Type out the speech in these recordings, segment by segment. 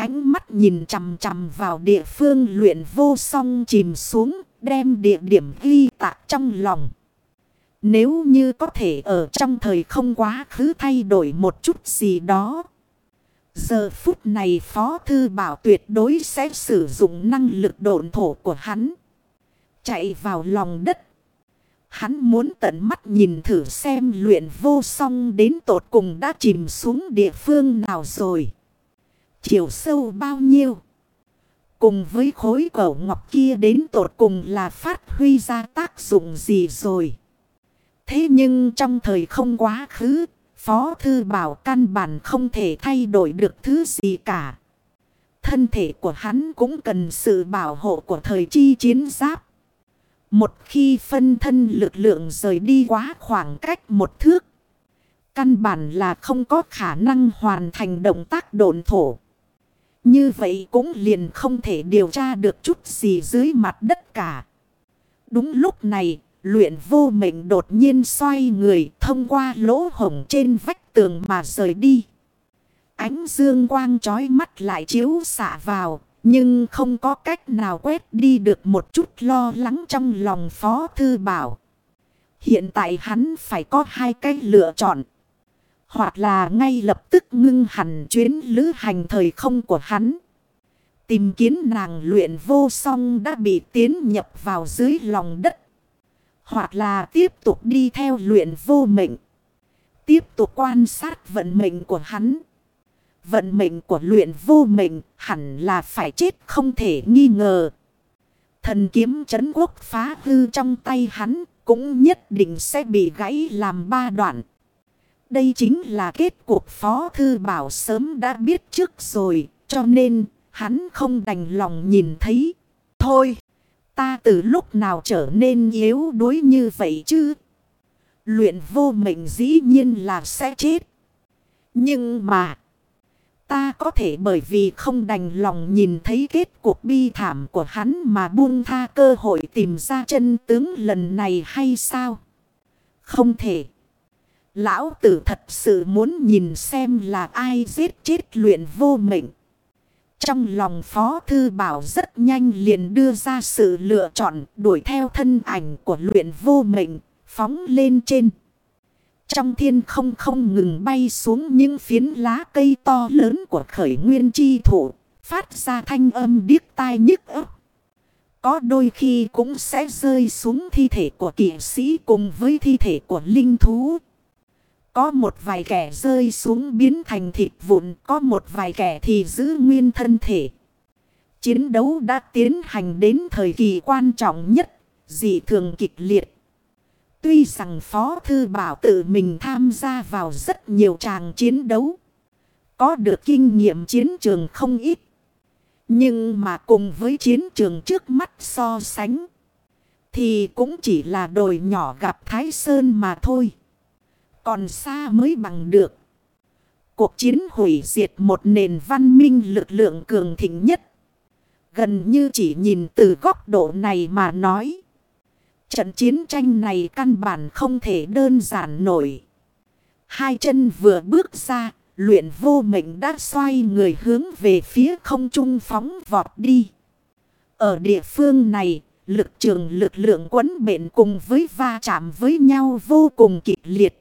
Ánh mắt nhìn chằm chằm vào địa phương luyện vô song chìm xuống, đem địa điểm ghi tạc trong lòng. Nếu như có thể ở trong thời không quá khứ thay đổi một chút gì đó. Giờ phút này Phó Thư Bảo tuyệt đối sẽ sử dụng năng lực độn thổ của hắn. Chạy vào lòng đất. Hắn muốn tận mắt nhìn thử xem luyện vô song đến tột cùng đã chìm xuống địa phương nào rồi. Chiều sâu bao nhiêu? Cùng với khối cổ ngọc kia đến tột cùng là phát huy ra tác dụng gì rồi? Thế nhưng trong thời không quá khứ, Phó Thư Bảo căn bản không thể thay đổi được thứ gì cả. Thân thể của hắn cũng cần sự bảo hộ của thời chi chiến giáp. Một khi phân thân lực lượng rời đi quá khoảng cách một thước. Căn bản là không có khả năng hoàn thành động tác độn thổ. Như vậy cũng liền không thể điều tra được chút gì dưới mặt đất cả. Đúng lúc này, luyện vô mệnh đột nhiên xoay người thông qua lỗ hổng trên vách tường mà rời đi. Ánh dương quang trói mắt lại chiếu xạ vào, nhưng không có cách nào quét đi được một chút lo lắng trong lòng Phó Thư Bảo. Hiện tại hắn phải có hai cách lựa chọn. Hoặc là ngay lập tức ngưng hẳn chuyến lữ hành thời không của hắn. Tìm kiến nàng luyện vô song đã bị tiến nhập vào dưới lòng đất. Hoặc là tiếp tục đi theo luyện vô mệnh. Tiếp tục quan sát vận mệnh của hắn. Vận mệnh của luyện vô mệnh hẳn là phải chết không thể nghi ngờ. Thần kiếm chấn quốc phá hư trong tay hắn cũng nhất định sẽ bị gãy làm ba đoạn. Đây chính là kết cuộc Phó Thư Bảo sớm đã biết trước rồi, cho nên hắn không đành lòng nhìn thấy. Thôi, ta từ lúc nào trở nên yếu đuối như vậy chứ? Luyện vô mệnh dĩ nhiên là sẽ chết. Nhưng mà, ta có thể bởi vì không đành lòng nhìn thấy kết cuộc bi thảm của hắn mà buông tha cơ hội tìm ra chân tướng lần này hay sao? Không thể. Lão tử thật sự muốn nhìn xem là ai giết chết luyện vô mệnh. Trong lòng Phó Thư Bảo rất nhanh liền đưa ra sự lựa chọn đuổi theo thân ảnh của luyện vô mệnh, phóng lên trên. Trong thiên không không ngừng bay xuống những phiến lá cây to lớn của khởi nguyên chi thủ, phát ra thanh âm điếc tai nhức ấp. Có đôi khi cũng sẽ rơi xuống thi thể của kỷ sĩ cùng với thi thể của linh thú. Có một vài kẻ rơi xuống biến thành thịt vụn, có một vài kẻ thì giữ nguyên thân thể. Chiến đấu đã tiến hành đến thời kỳ quan trọng nhất, dị thường kịch liệt. Tuy rằng Phó Thư Bảo tự mình tham gia vào rất nhiều tràng chiến đấu. Có được kinh nghiệm chiến trường không ít. Nhưng mà cùng với chiến trường trước mắt so sánh. Thì cũng chỉ là đồi nhỏ gặp Thái Sơn mà thôi. Còn xa mới bằng được. Cuộc chiến hủy diệt một nền văn minh lực lượng cường thịnh nhất. Gần như chỉ nhìn từ góc độ này mà nói. Trận chiến tranh này căn bản không thể đơn giản nổi. Hai chân vừa bước ra, luyện vô mệnh đã xoay người hướng về phía không trung phóng vọt đi. Ở địa phương này, lực trường lực lượng quấn bệnh cùng với va chạm với nhau vô cùng kịch liệt.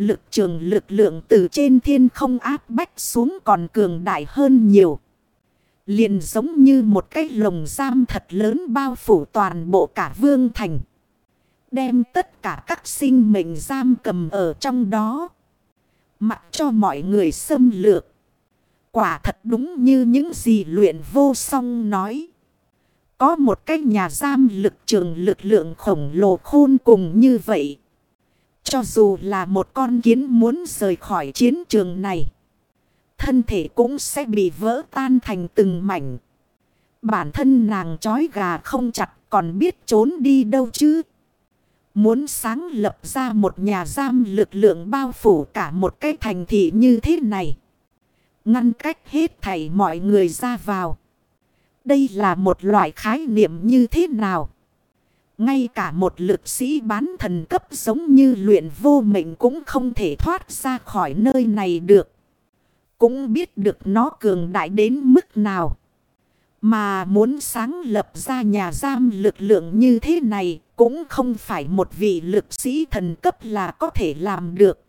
Lực trường lực lượng từ trên thiên không áp bách xuống còn cường đại hơn nhiều. Liền giống như một cái lồng giam thật lớn bao phủ toàn bộ cả vương thành. Đem tất cả các sinh mệnh giam cầm ở trong đó. Mặc cho mọi người xâm lược. Quả thật đúng như những gì luyện vô song nói. Có một cái nhà giam lực trường lực lượng khổng lồ khôn cùng như vậy. Cho dù là một con kiến muốn rời khỏi chiến trường này. Thân thể cũng sẽ bị vỡ tan thành từng mảnh. Bản thân nàng chói gà không chặt còn biết trốn đi đâu chứ. Muốn sáng lập ra một nhà giam lực lượng bao phủ cả một cái thành thị như thế này. Ngăn cách hết thảy mọi người ra vào. Đây là một loại khái niệm như thế nào? Ngay cả một lực sĩ bán thần cấp giống như luyện vô mệnh cũng không thể thoát ra khỏi nơi này được. cũng biết được nó cường đại đến mức nào. Mà muốn sáng lập ra nhà giam lực lượng như thế này cũng không phải một vị lực sĩ thần cấp là có thể làm được.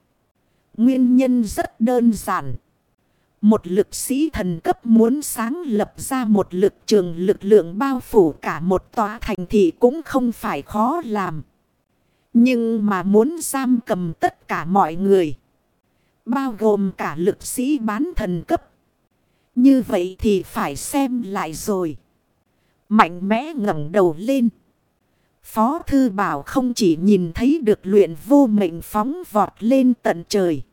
Nguyên nhân rất đơn giản. Một lực sĩ thần cấp muốn sáng lập ra một lực trường lực lượng bao phủ cả một tòa thành thị cũng không phải khó làm. Nhưng mà muốn giam cầm tất cả mọi người. Bao gồm cả lực sĩ bán thần cấp. Như vậy thì phải xem lại rồi. Mạnh mẽ ngẩng đầu lên. Phó thư bảo không chỉ nhìn thấy được luyện vô mệnh phóng vọt lên tận trời.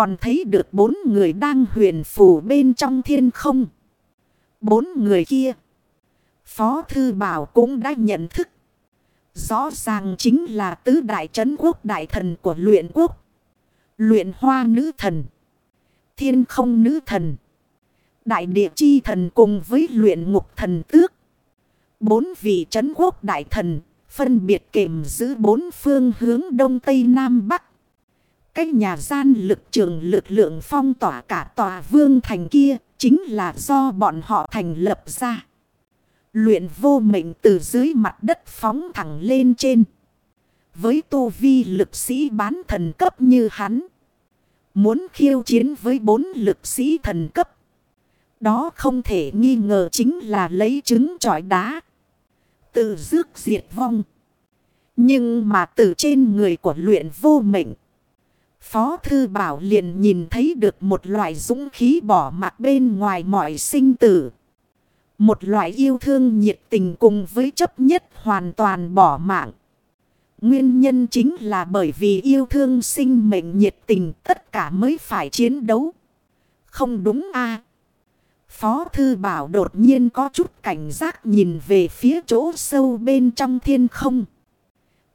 Còn thấy được bốn người đang huyền phù bên trong thiên không. Bốn người kia. Phó Thư Bảo cũng đã nhận thức. Rõ ràng chính là tứ đại trấn quốc, đại thần của luyện quốc. Luyện hoa nữ thần. Thiên không nữ thần. Đại địa chi thần cùng với luyện ngục thần tước. Bốn vị trấn quốc, đại thần, phân biệt kềm giữ bốn phương hướng đông tây nam bắc. Cái nhà gian lực trường lực lượng phong tỏa cả tòa vương thành kia chính là do bọn họ thành lập ra. Luyện vô mệnh từ dưới mặt đất phóng thẳng lên trên. Với tô vi lực sĩ bán thần cấp như hắn. Muốn khiêu chiến với bốn lực sĩ thần cấp. Đó không thể nghi ngờ chính là lấy trứng trọi đá. Từ dước diệt vong. Nhưng mà từ trên người của luyện vô mệnh. Phó Thư Bảo liền nhìn thấy được một loại dũng khí bỏ mặt bên ngoài mọi sinh tử. Một loại yêu thương nhiệt tình cùng với chấp nhất hoàn toàn bỏ mạng. Nguyên nhân chính là bởi vì yêu thương sinh mệnh nhiệt tình tất cả mới phải chiến đấu. Không đúng a Phó Thư Bảo đột nhiên có chút cảnh giác nhìn về phía chỗ sâu bên trong thiên không.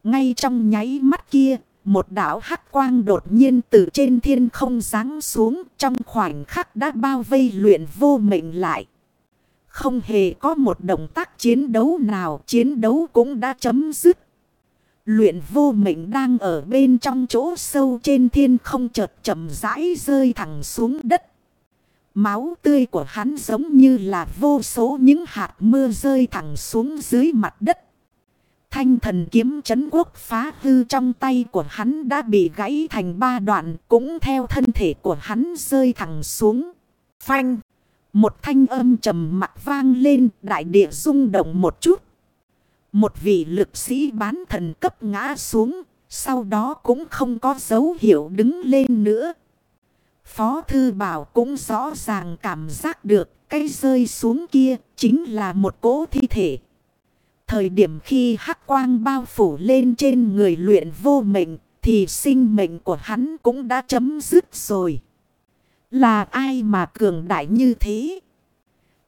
Ngay trong nháy mắt kia, một đảo hắc quang đột nhiên từ trên thiên không ráng xuống, trong khoảnh khắc đã bao vây luyện vô mệnh lại. Không hề có một động tác chiến đấu nào, chiến đấu cũng đã chấm dứt. Luyện vô mệnh đang ở bên trong chỗ sâu trên thiên không chợt chậm rãi rơi thẳng xuống đất. Máu tươi của hắn giống như là vô số những hạt mưa rơi thẳng xuống dưới mặt đất. Thanh thần kiếm chấn quốc phá hư trong tay của hắn đã bị gãy thành ba đoạn cũng theo thân thể của hắn rơi thẳng xuống. Phanh! Một thanh âm trầm mặt vang lên đại địa rung động một chút. Một vị lực sĩ bán thần cấp ngã xuống, sau đó cũng không có dấu hiệu đứng lên nữa. Phó Thư Bảo cũng rõ ràng cảm giác được cái rơi xuống kia chính là một cỗ thi thể. Thời điểm khi hắc quang bao phủ lên trên người luyện vô mệnh thì sinh mệnh của hắn cũng đã chấm dứt rồi. Là ai mà cường đại như thế?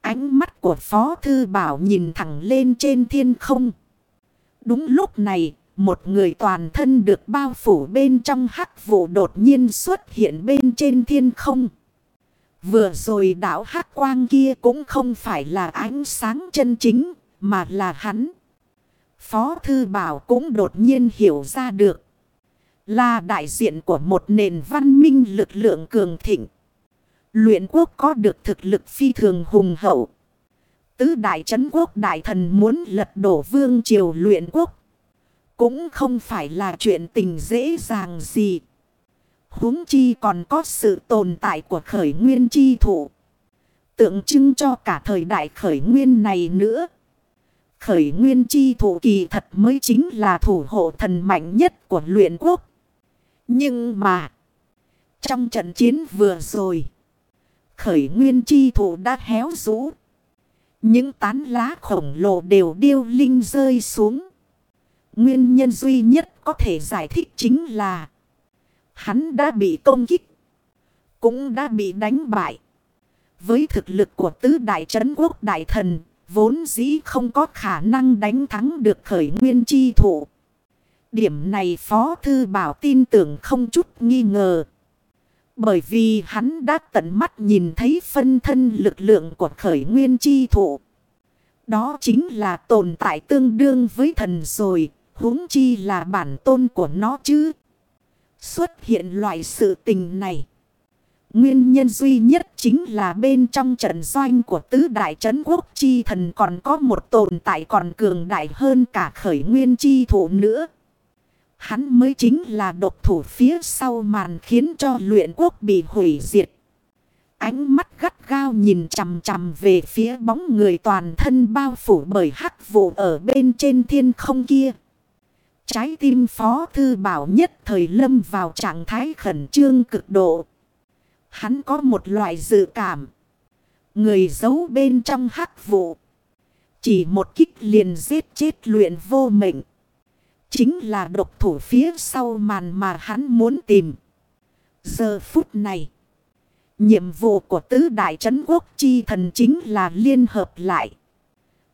Ánh mắt của Phó Thư Bảo nhìn thẳng lên trên thiên không. Đúng lúc này, một người toàn thân được bao phủ bên trong hắc vụ đột nhiên xuất hiện bên trên thiên không. Vừa rồi đảo hắc quang kia cũng không phải là ánh sáng chân chính, mà là hắn. Phó Thư Bảo cũng đột nhiên hiểu ra được. Là đại diện của một nền văn minh lực lượng cường thịnh. Luyện quốc có được thực lực phi thường hùng hậu. Tứ đại trấn quốc đại thần muốn lật đổ vương triều luyện quốc. Cũng không phải là chuyện tình dễ dàng gì. huống chi còn có sự tồn tại của khởi nguyên chi thủ. Tượng trưng cho cả thời đại khởi nguyên này nữa. Khởi nguyên chi thủ kỳ thật mới chính là thủ hộ thần mạnh nhất của luyện quốc. Nhưng mà. Trong trận chiến vừa rồi. Khởi nguyên chi thủ đã héo rũ. Những tán lá khổng lồ đều điêu linh rơi xuống. Nguyên nhân duy nhất có thể giải thích chính là hắn đã bị công kích, cũng đã bị đánh bại. Với thực lực của tứ đại trấn quốc đại thần, vốn dĩ không có khả năng đánh thắng được khởi nguyên chi thủ. Điểm này Phó Thư Bảo tin tưởng không chút nghi ngờ. Bởi vì hắn đã tận mắt nhìn thấy phân thân lực lượng của khởi nguyên chi thủ. Đó chính là tồn tại tương đương với thần rồi, huống chi là bản tôn của nó chứ. Xuất hiện loại sự tình này. Nguyên nhân duy nhất chính là bên trong trận doanh của tứ đại trấn quốc chi thần còn có một tồn tại còn cường đại hơn cả khởi nguyên chi thủ nữa. Hắn mới chính là độc thủ phía sau màn khiến cho luyện quốc bị hủy diệt. Ánh mắt gắt gao nhìn chằm chằm về phía bóng người toàn thân bao phủ bởi hắc vụ ở bên trên thiên không kia. Trái tim phó thư bảo nhất thời lâm vào trạng thái khẩn trương cực độ. Hắn có một loại dự cảm. Người giấu bên trong hắc vụ. Chỉ một kích liền giết chết luyện vô mệnh. Chính là độc thủ phía sau màn mà hắn muốn tìm. Giờ phút này. Nhiệm vụ của tứ đại trấn quốc chi thần chính là liên hợp lại.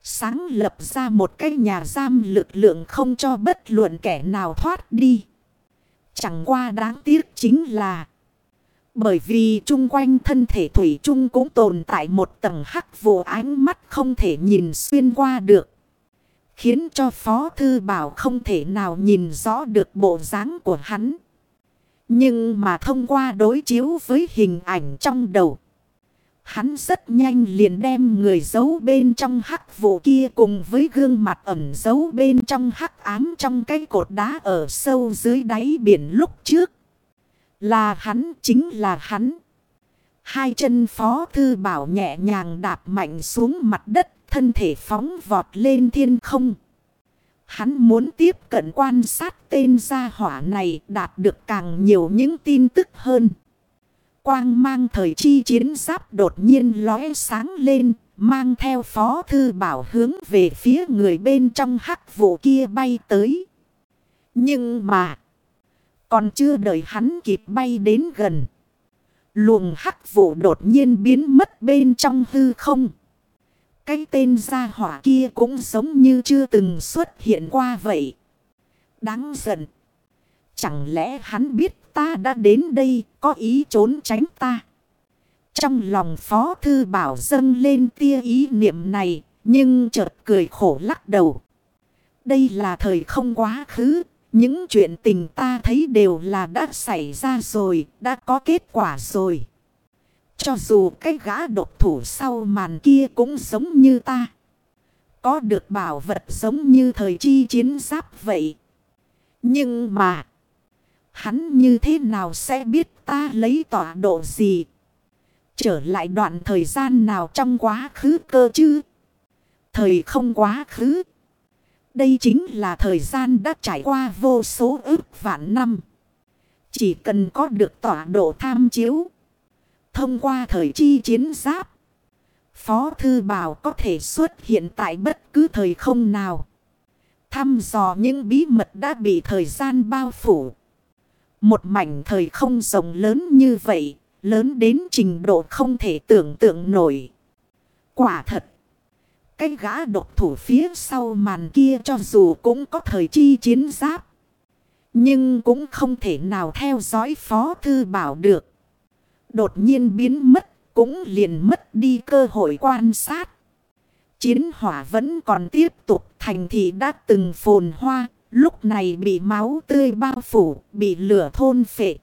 Sáng lập ra một cái nhà giam lực lượng không cho bất luận kẻ nào thoát đi. Chẳng qua đáng tiếc chính là. Bởi vì chung quanh thân thể Thủy chung cũng tồn tại một tầng hắc vụ ánh mắt không thể nhìn xuyên qua được. Khiến cho Phó Thư Bảo không thể nào nhìn rõ được bộ dáng của hắn. Nhưng mà thông qua đối chiếu với hình ảnh trong đầu. Hắn rất nhanh liền đem người giấu bên trong hắc vụ kia cùng với gương mặt ẩn giấu bên trong hắc ám trong cái cột đá ở sâu dưới đáy biển lúc trước. Là hắn, chính là hắn. Hai chân phó thư bảo nhẹ nhàng đạp mạnh xuống mặt đất, thân thể phóng vọt lên thiên không. Hắn muốn tiếp cận quan sát tên gia hỏa này đạt được càng nhiều những tin tức hơn. Quang mang thời chi chiến giáp đột nhiên lóe sáng lên, mang theo phó thư bảo hướng về phía người bên trong hắc vụ kia bay tới. Nhưng mà, còn chưa đợi hắn kịp bay đến gần. Luồng hắc vụ đột nhiên biến mất bên trong hư không. Cái tên gia hỏa kia cũng giống như chưa từng xuất hiện qua vậy. Đáng giận. Chẳng lẽ hắn biết ta đã đến đây có ý trốn tránh ta? Trong lòng Phó Thư Bảo dâng lên tia ý niệm này, nhưng chợt cười khổ lắc đầu. Đây là thời không quá khứ, những chuyện tình ta thấy đều là đã xảy ra rồi, đã có kết quả rồi. Cho dù cái gã độc thủ sau màn kia cũng giống như ta. Có được bảo vật giống như thời chi chiến giáp vậy. Nhưng mà. Hắn như thế nào sẽ biết ta lấy tọa độ gì? Trở lại đoạn thời gian nào trong quá khứ cơ chứ? Thời không quá khứ. Đây chính là thời gian đã trải qua vô số ước vạn năm. Chỉ cần có được tọa độ tham chiếu. Thông qua thời chi chiến giáp. Phó Thư Bảo có thể xuất hiện tại bất cứ thời không nào. Thăm dò những bí mật đã bị thời gian bao phủ. Một mảnh thời không rộng lớn như vậy, lớn đến trình độ không thể tưởng tượng nổi. Quả thật, cái gã độc thủ phía sau màn kia cho dù cũng có thời chi chiến giáp. Nhưng cũng không thể nào theo dõi Phó Thư Bảo được. Đột nhiên biến mất, cũng liền mất đi cơ hội quan sát. Chiến hỏa vẫn còn tiếp tục thành thị đã từng phồn hoa, Lúc này bị máu tươi bao phủ, bị lửa thôn phệ.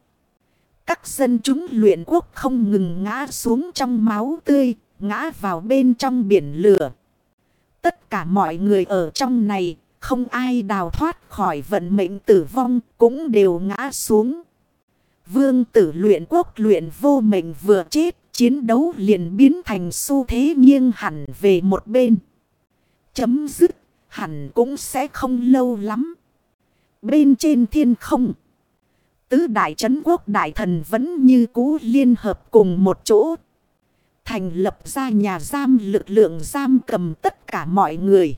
Các dân chúng luyện quốc không ngừng ngã xuống trong máu tươi, ngã vào bên trong biển lửa. Tất cả mọi người ở trong này, không ai đào thoát khỏi vận mệnh tử vong, cũng đều ngã xuống. Vương tử luyện quốc luyện vô mệnh vừa chết, chiến đấu liền biến thành xu thế nghiêng hẳn về một bên. Chấm dứt, hẳn cũng sẽ không lâu lắm. Bên trên thiên không. Tứ đại trấn quốc đại thần vẫn như cũ liên hợp cùng một chỗ. Thành lập ra nhà giam lực lượng giam cầm tất cả mọi người.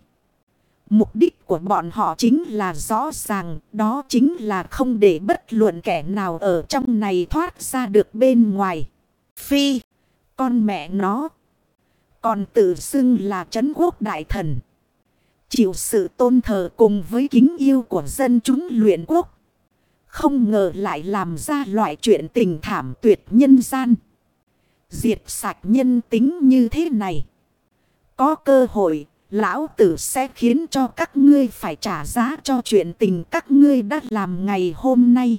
Mục đích của bọn họ chính là rõ ràng, đó chính là không để bất luận kẻ nào ở trong này thoát ra được bên ngoài. Phi, con mẹ nó, còn tự xưng là trấn quốc đại thần. Chịu sự tôn thờ cùng với kính yêu của dân chúng luyện quốc. Không ngờ lại làm ra loại chuyện tình thảm tuyệt nhân gian. Diệt sạch nhân tính như thế này. Có cơ hội, lão tử sẽ khiến cho các ngươi phải trả giá cho chuyện tình các ngươi đã làm ngày hôm nay.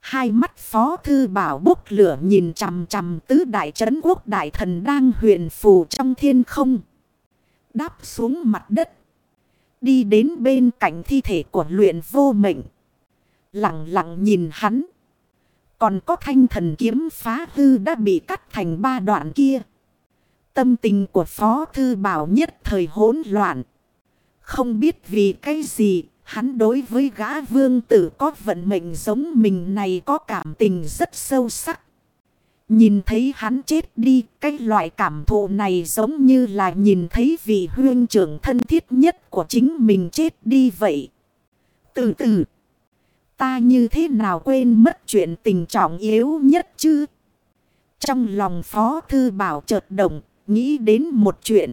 Hai mắt phó thư bảo bốc lửa nhìn chằm chằm tứ đại trấn quốc đại thần đang huyền phù trong thiên không. Đáp xuống mặt đất. Đi đến bên cạnh thi thể của luyện vô mệnh. Lặng lặng nhìn hắn. Còn có thanh thần kiếm phá hư đã bị cắt thành ba đoạn kia. Tâm tình của Phó Thư Bảo nhất thời hỗn loạn. Không biết vì cái gì, hắn đối với gã vương tử có vận mệnh giống mình này có cảm tình rất sâu sắc. Nhìn thấy hắn chết đi, cái loại cảm thụ này giống như là nhìn thấy vị huyên trưởng thân thiết nhất của chính mình chết đi vậy. Từ từ, ta như thế nào quên mất chuyện tình trọng yếu nhất chứ? Trong lòng Phó Thư Bảo chợt động, nghĩ đến một chuyện.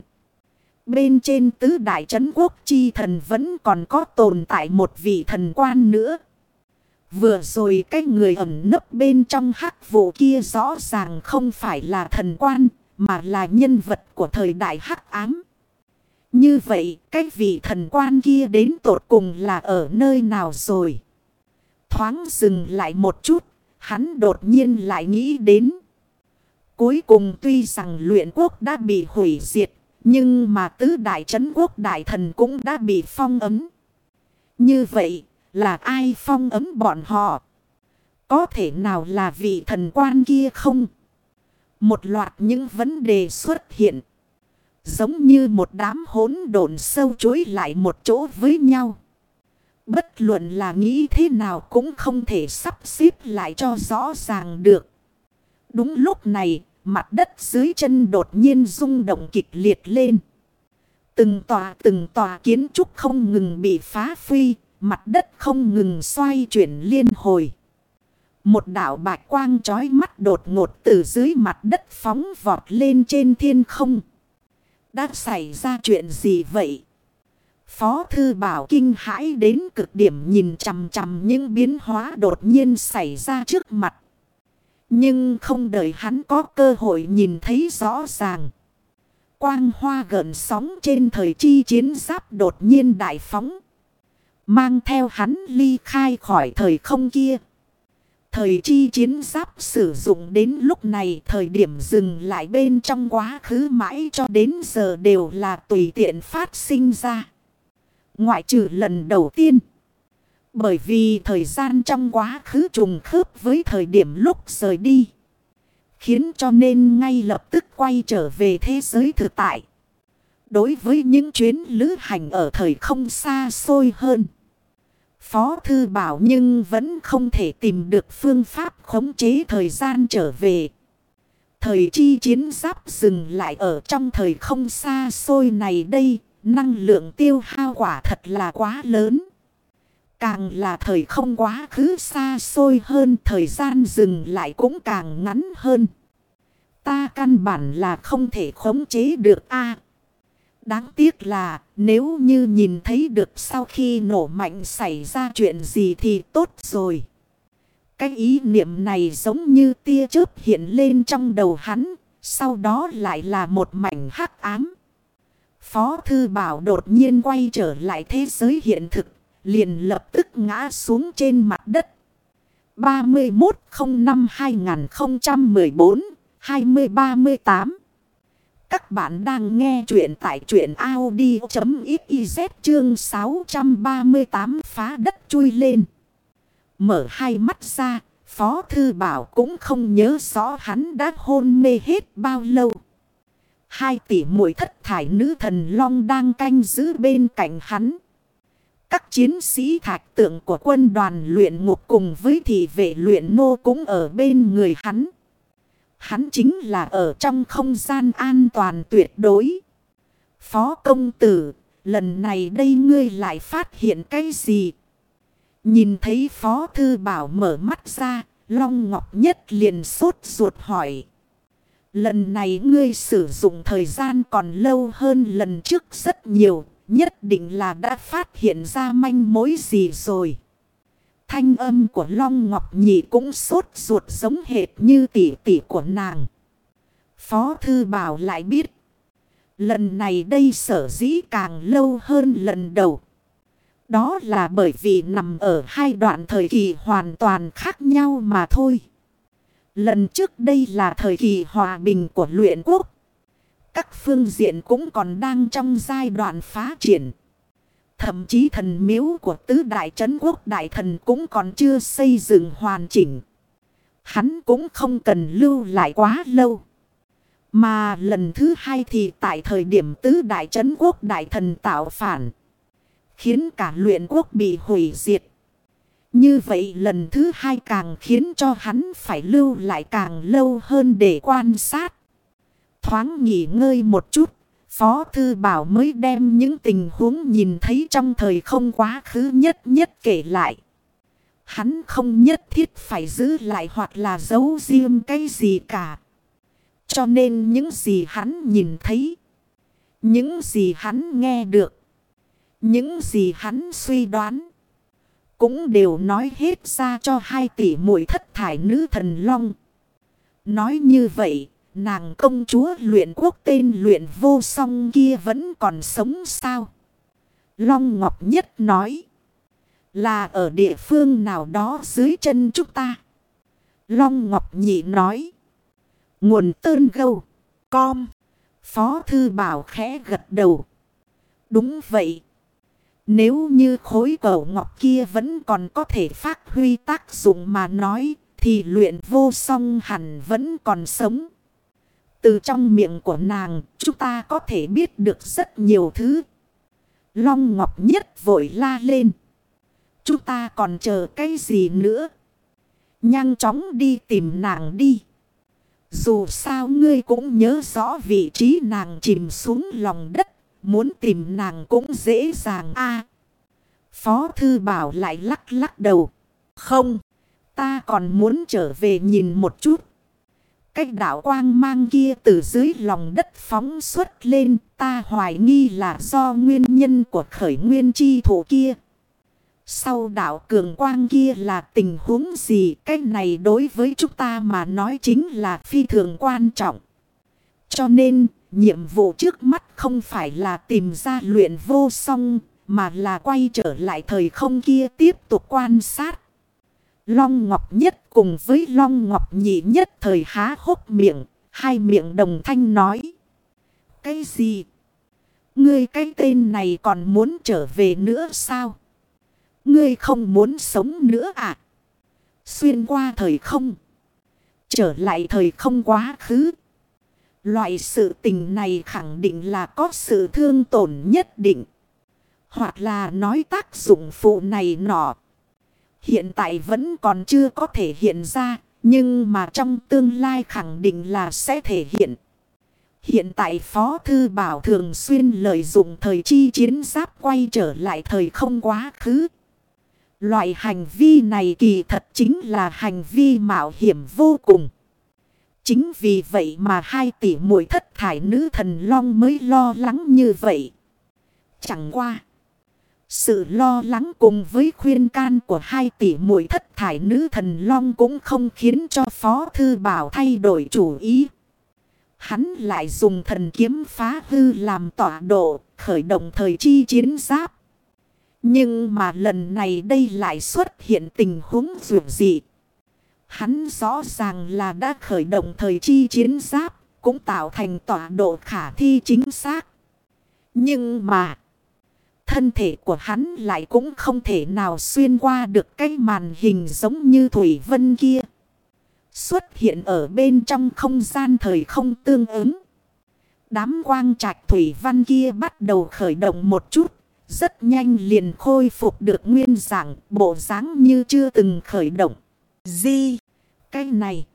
Bên trên tứ đại trấn quốc chi thần vẫn còn có tồn tại một vị thần quan nữa. Vừa rồi cái người ẩn nấp bên trong hắc vụ kia rõ ràng không phải là thần quan, mà là nhân vật của thời đại hắc ám. Như vậy, cái vị thần quan kia đến tột cùng là ở nơi nào rồi? Thoáng dừng lại một chút, hắn đột nhiên lại nghĩ đến. Cuối cùng tuy rằng luyện quốc đã bị hủy diệt, nhưng mà tứ đại trấn quốc đại thần cũng đã bị phong ấm. Như vậy, là ai phong ấm bọn họ? Có thể nào là vị thần quan kia không? Một loạt những vấn đề xuất hiện. Giống như một đám hỗn độn sâu chối lại một chỗ với nhau. Bất luận là nghĩ thế nào cũng không thể sắp xếp lại cho rõ ràng được. Đúng lúc này, mặt đất dưới chân đột nhiên rung động kịch liệt lên. Từng tòa từng tòa kiến trúc không ngừng bị phá phi, mặt đất không ngừng xoay chuyển liên hồi. Một đảo bạch quang trói mắt đột ngột từ dưới mặt đất phóng vọt lên trên thiên không. Đã xảy ra chuyện gì vậy? Phó thư bảo kinh hãi đến cực điểm nhìn chằm chằm những biến hóa đột nhiên xảy ra trước mặt. Nhưng không đợi hắn có cơ hội nhìn thấy rõ ràng. Quang hoa gần sóng trên thời chi chiến giáp đột nhiên đại phóng. Mang theo hắn ly khai khỏi thời không kia. Thời chi chiến giáp sử dụng đến lúc này thời điểm dừng lại bên trong quá khứ mãi cho đến giờ đều là tùy tiện phát sinh ra. Ngoại trừ lần đầu tiên. Bởi vì thời gian trong quá khứ trùng khớp với thời điểm lúc rời đi. Khiến cho nên ngay lập tức quay trở về thế giới thực tại. Đối với những chuyến lữ hành ở thời không xa xôi hơn. Phó thư bảo nhưng vẫn không thể tìm được phương pháp khống chế thời gian trở về. Thời chi chiến giáp dừng lại ở trong thời không xa xôi này đây, năng lượng tiêu hao quả thật là quá lớn. Càng là thời không quá khứ xa xôi hơn, thời gian dừng lại cũng càng ngắn hơn. Ta căn bản là không thể khống chế được a Đáng tiếc là, nếu như nhìn thấy được sau khi nổ mạnh xảy ra chuyện gì thì tốt rồi. Cái ý niệm này giống như tia chớp hiện lên trong đầu hắn. Sau đó lại là một mảnh hắc ám. Phó Thư Bảo đột nhiên quay trở lại thế giới hiện thực liền lập tức ngã xuống trên mặt đất. 31-05-2014-2038 Các bạn đang nghe chuyện tại chuyện Audi.xyz chương 638 phá đất chui lên. Mở hai mắt ra, Phó Thư Bảo cũng không nhớ rõ hắn đã hôn mê hết bao lâu. Hai tỷ muội thất thải nữ thần long đang canh giữ bên cạnh hắn. Các chiến sĩ thạch tượng của quân đoàn luyện ngục cùng với thị vệ luyện nô cũng ở bên người hắn. Hắn chính là ở trong không gian an toàn tuyệt đối. Phó công tử, lần này đây ngươi lại phát hiện cái gì? Nhìn thấy Phó Thư Bảo mở mắt ra, Long Ngọc Nhất liền sốt ruột hỏi. Lần này ngươi sử dụng thời gian còn lâu hơn lần trước rất nhiều, Nhất định là đã phát hiện ra manh mối gì rồi. Thanh âm của Long Ngọc Nhị cũng sốt ruột giống hệt như tỷ tỷ của nàng. Phó Thư Bảo lại biết. Lần này đây sở dĩ càng lâu hơn lần đầu. Đó là bởi vì nằm ở hai đoạn thời kỳ hoàn toàn khác nhau mà thôi. Lần trước đây là thời kỳ hòa bình của luyện quốc. Các phương diện cũng còn đang trong giai đoạn phá triển. Thậm chí thần miếu của tứ đại trấn quốc đại thần cũng còn chưa xây dựng hoàn chỉnh. Hắn cũng không cần lưu lại quá lâu. Mà lần thứ hai thì tại thời điểm tứ đại trấn quốc đại thần tạo phản. Khiến cả luyện quốc bị hủy diệt. Như vậy lần thứ hai càng khiến cho hắn phải lưu lại càng lâu hơn để quan sát. Thoáng nghỉ ngơi một chút. Phó Thư Bảo mới đem những tình huống nhìn thấy trong thời không quá khứ nhất nhất kể lại. Hắn không nhất thiết phải giữ lại hoặc là giấu riêng cái gì cả. Cho nên những gì hắn nhìn thấy, những gì hắn nghe được, những gì hắn suy đoán, cũng đều nói hết ra cho hai tỷ muội thất thải nữ thần long. Nói như vậy, nàng công chúa luyện quốc tên luyện vô song kia vẫn còn sống sao? Long Ngọc Nhất nói. Là ở địa phương nào đó dưới chân chúng ta. Long Ngọc Nhị nói. Nguồn tơn gâu. Com. Phó Thư Bảo khẽ gật đầu. Đúng vậy. Nếu như khối cầu ngọc kia vẫn còn có thể phát huy tác dụng mà nói. Thì luyện vô song hẳn vẫn còn sống. Từ trong miệng của nàng, chúng ta có thể biết được rất nhiều thứ. Long Ngọc Nhất vội la lên. Chúng ta còn chờ cái gì nữa? Nhanh chóng đi tìm nàng đi. Dù sao ngươi cũng nhớ rõ vị trí nàng chìm xuống lòng đất. Muốn tìm nàng cũng dễ dàng a Phó Thư Bảo lại lắc lắc đầu. Không, ta còn muốn trở về nhìn một chút. Cách đảo quang mang kia từ dưới lòng đất phóng xuất lên ta hoài nghi là do nguyên nhân của khởi nguyên chi thủ kia. Sau đảo cường quang kia là tình huống gì? Cái này đối với chúng ta mà nói chính là phi thường quan trọng. Cho nên, nhiệm vụ trước mắt không phải là tìm ra luyện vô song, mà là quay trở lại thời không kia tiếp tục quan sát. Long Ngọc Nhất cùng với Long Ngọc Nhị Nhất thời há hốc miệng, hai miệng đồng thanh nói. Cái gì? Ngươi cái tên này còn muốn trở về nữa sao? Ngươi không muốn sống nữa à? Xuyên qua thời không. Trở lại thời không quá khứ. Loại sự tình này khẳng định là có sự thương tổn nhất định. Hoặc là nói tác dụng phụ này nọ. Hiện tại vẫn còn chưa có thể hiện ra. Nhưng mà trong tương lai khẳng định là sẽ thể hiện. Hiện tại Phó Thư Bảo thường xuyên lợi dụng thời chi chiến giáp quay trở lại thời không quá khứ. Loại hành vi này kỳ thật chính là hành vi mạo hiểm vô cùng. Chính vì vậy mà hai tỷ muội thất thải nữ thần long mới lo lắng như vậy. Chẳng qua. Sự lo lắng cùng với khuyên can của hai tỷ muội thất thải nữ thần long cũng không khiến cho Phó Thư Bảo thay đổi chủ ý. Hắn lại dùng thần kiếm phá hư làm tọa độ, khởi động thời chi chiến giáp. Nhưng mà lần này đây lại xuất hiện tình huống dường dịp. Hắn rõ ràng là đã khởi động thời chi chiến giáp, cũng tạo thành tọa độ khả thi chính xác. Nhưng mà, thân thể của hắn lại cũng không thể nào xuyên qua được cái màn hình giống như Thủy Vân kia. Xuất hiện ở bên trong không gian thời không tương ứng. Đám quang trạch Thủy Văn kia bắt đầu khởi động một chút. Rất nhanh liền khôi phục được nguyên dạng bộ dáng như chưa từng khởi động. Di, cái này.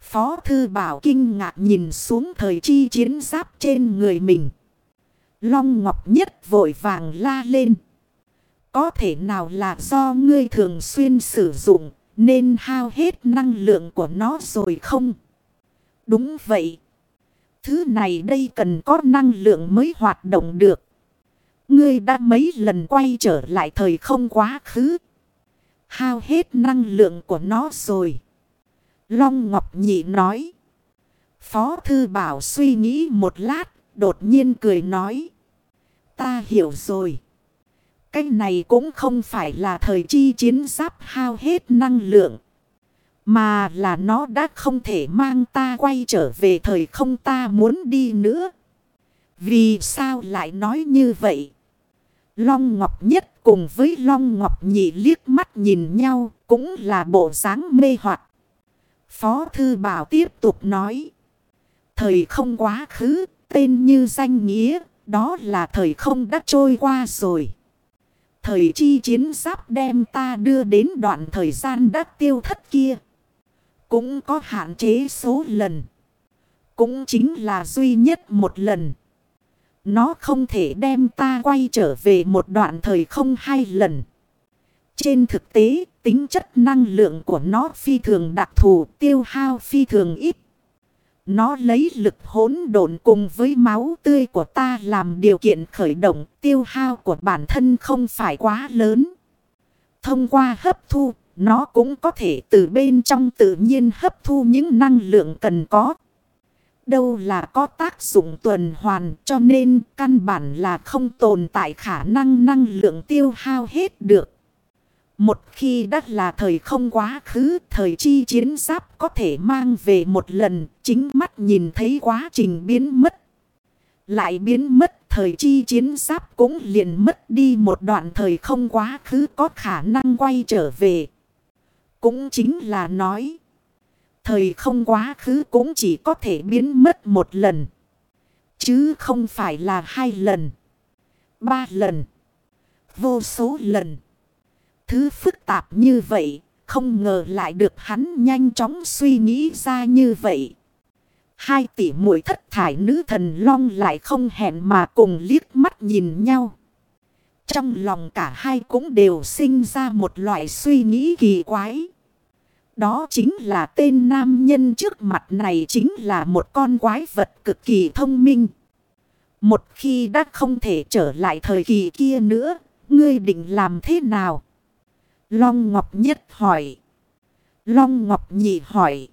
Phó Thư Bảo kinh ngạc nhìn xuống thời chi chiến giáp trên người mình. Long Ngọc Nhất vội vàng la lên. Có thể nào là do ngươi thường xuyên sử dụng nên hao hết năng lượng của nó rồi không? Đúng vậy. Thứ này đây cần có năng lượng mới hoạt động được. Ngươi đã mấy lần quay trở lại thời không quá khứ. Hao hết năng lượng của nó rồi. Long Ngọc Nhị nói. Phó Thư Bảo suy nghĩ một lát, đột nhiên cười nói. Ta hiểu rồi. Cái này cũng không phải là thời chi chiến giáp hao hết năng lượng. Mà là nó đã không thể mang ta quay trở về thời không ta muốn đi nữa. Vì sao lại nói như vậy? Long Ngọc Nhất cùng với Long Ngọc Nhị liếc mắt nhìn nhau cũng là bộ dáng mê hoặc. Phó Thư Bảo tiếp tục nói. Thời không quá khứ, tên như danh nghĩa, đó là thời không đã trôi qua rồi. Thời chi chiến giáp đem ta đưa đến đoạn thời gian đã tiêu thất kia. Cũng có hạn chế số lần. Cũng chính là duy nhất một lần. Nó không thể đem ta quay trở về một đoạn thời không hai lần. Trên thực tế, tính chất năng lượng của nó phi thường đặc thù tiêu hao phi thường ít. Nó lấy lực hỗn độn cùng với máu tươi của ta làm điều kiện khởi động tiêu hao của bản thân không phải quá lớn. Thông qua hấp thu, nó cũng có thể từ bên trong tự nhiên hấp thu những năng lượng cần có. Đâu là có tác dụng tuần hoàn cho nên căn bản là không tồn tại khả năng năng lượng tiêu hao hết được. Một khi đã là thời không quá khứ, thời chi chiến giáp có thể mang về một lần, chính mắt nhìn thấy quá trình biến mất. Lại biến mất, thời chi chiến giáp cũng liền mất đi một đoạn thời không quá khứ có khả năng quay trở về. Cũng chính là nói, thời không quá khứ cũng chỉ có thể biến mất một lần. Chứ không phải là hai lần, ba lần, vô số lần. Thứ phức tạp như vậy, không ngờ lại được hắn nhanh chóng suy nghĩ ra như vậy. Hai tỷ muội thất thải nữ thần long lại không hẹn mà cùng liếc mắt nhìn nhau. Trong lòng cả hai cũng đều sinh ra một loại suy nghĩ kỳ quái. Đó chính là tên nam nhân trước mặt này chính là một con quái vật cực kỳ thông minh. Một khi đã không thể trở lại thời kỳ kia nữa, ngươi định làm thế nào? Long Ngọc Nhất hỏi. Long Ngọc Nhị hỏi.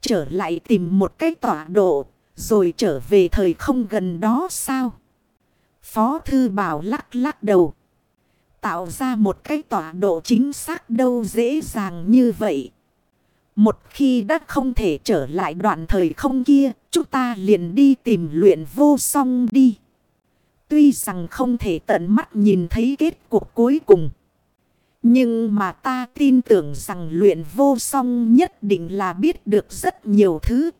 Trở lại tìm một cái tọa độ, rồi trở về thời không gần đó sao? Phó Thư Bảo lắc lắc đầu. Tạo ra một cái tọa độ chính xác đâu dễ dàng như vậy. Một khi đã không thể trở lại đoạn thời không kia, chúng ta liền đi tìm luyện vô song đi. Tuy rằng không thể tận mắt nhìn thấy kết cục cuối cùng. Nhưng mà ta tin tưởng rằng luyện vô song nhất định là biết được rất nhiều thứ.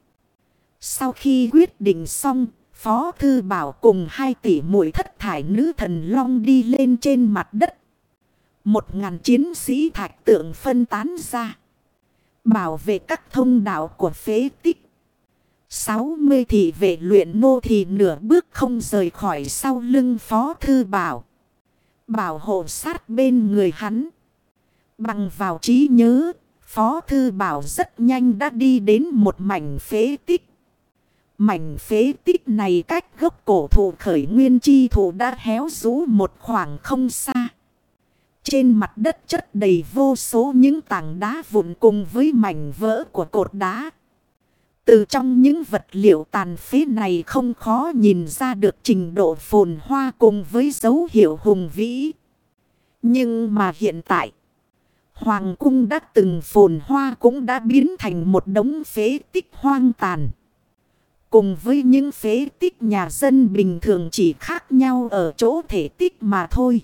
Sau khi quyết định xong, Phó Thư Bảo cùng hai tỷ mũi thất thải nữ thần long đi lên trên mặt đất. Một ngàn chiến sĩ thạch tượng phân tán ra. Bảo vệ các thông đạo của phế tích. 60 thị vệ luyện nô thì nửa bước không rời khỏi sau lưng Phó Thư Bảo. Bảo hộ sát bên người hắn. Bằng vào trí nhớ, Phó Thư Bảo rất nhanh đã đi đến một mảnh phế tích. Mảnh phế tích này cách gốc cổ thụ khởi nguyên chi thụ đã héo rũ một khoảng không xa. Trên mặt đất chất đầy vô số những tảng đá vụn cùng với mảnh vỡ của cột đá. Từ trong những vật liệu tàn phế này không khó nhìn ra được trình độ phồn hoa cùng với dấu hiệu hùng vĩ. Nhưng mà hiện tại, Hoàng cung đã từng phồn hoa cũng đã biến thành một đống phế tích hoang tàn. Cùng với những phế tích nhà dân bình thường chỉ khác nhau ở chỗ thể tích mà thôi.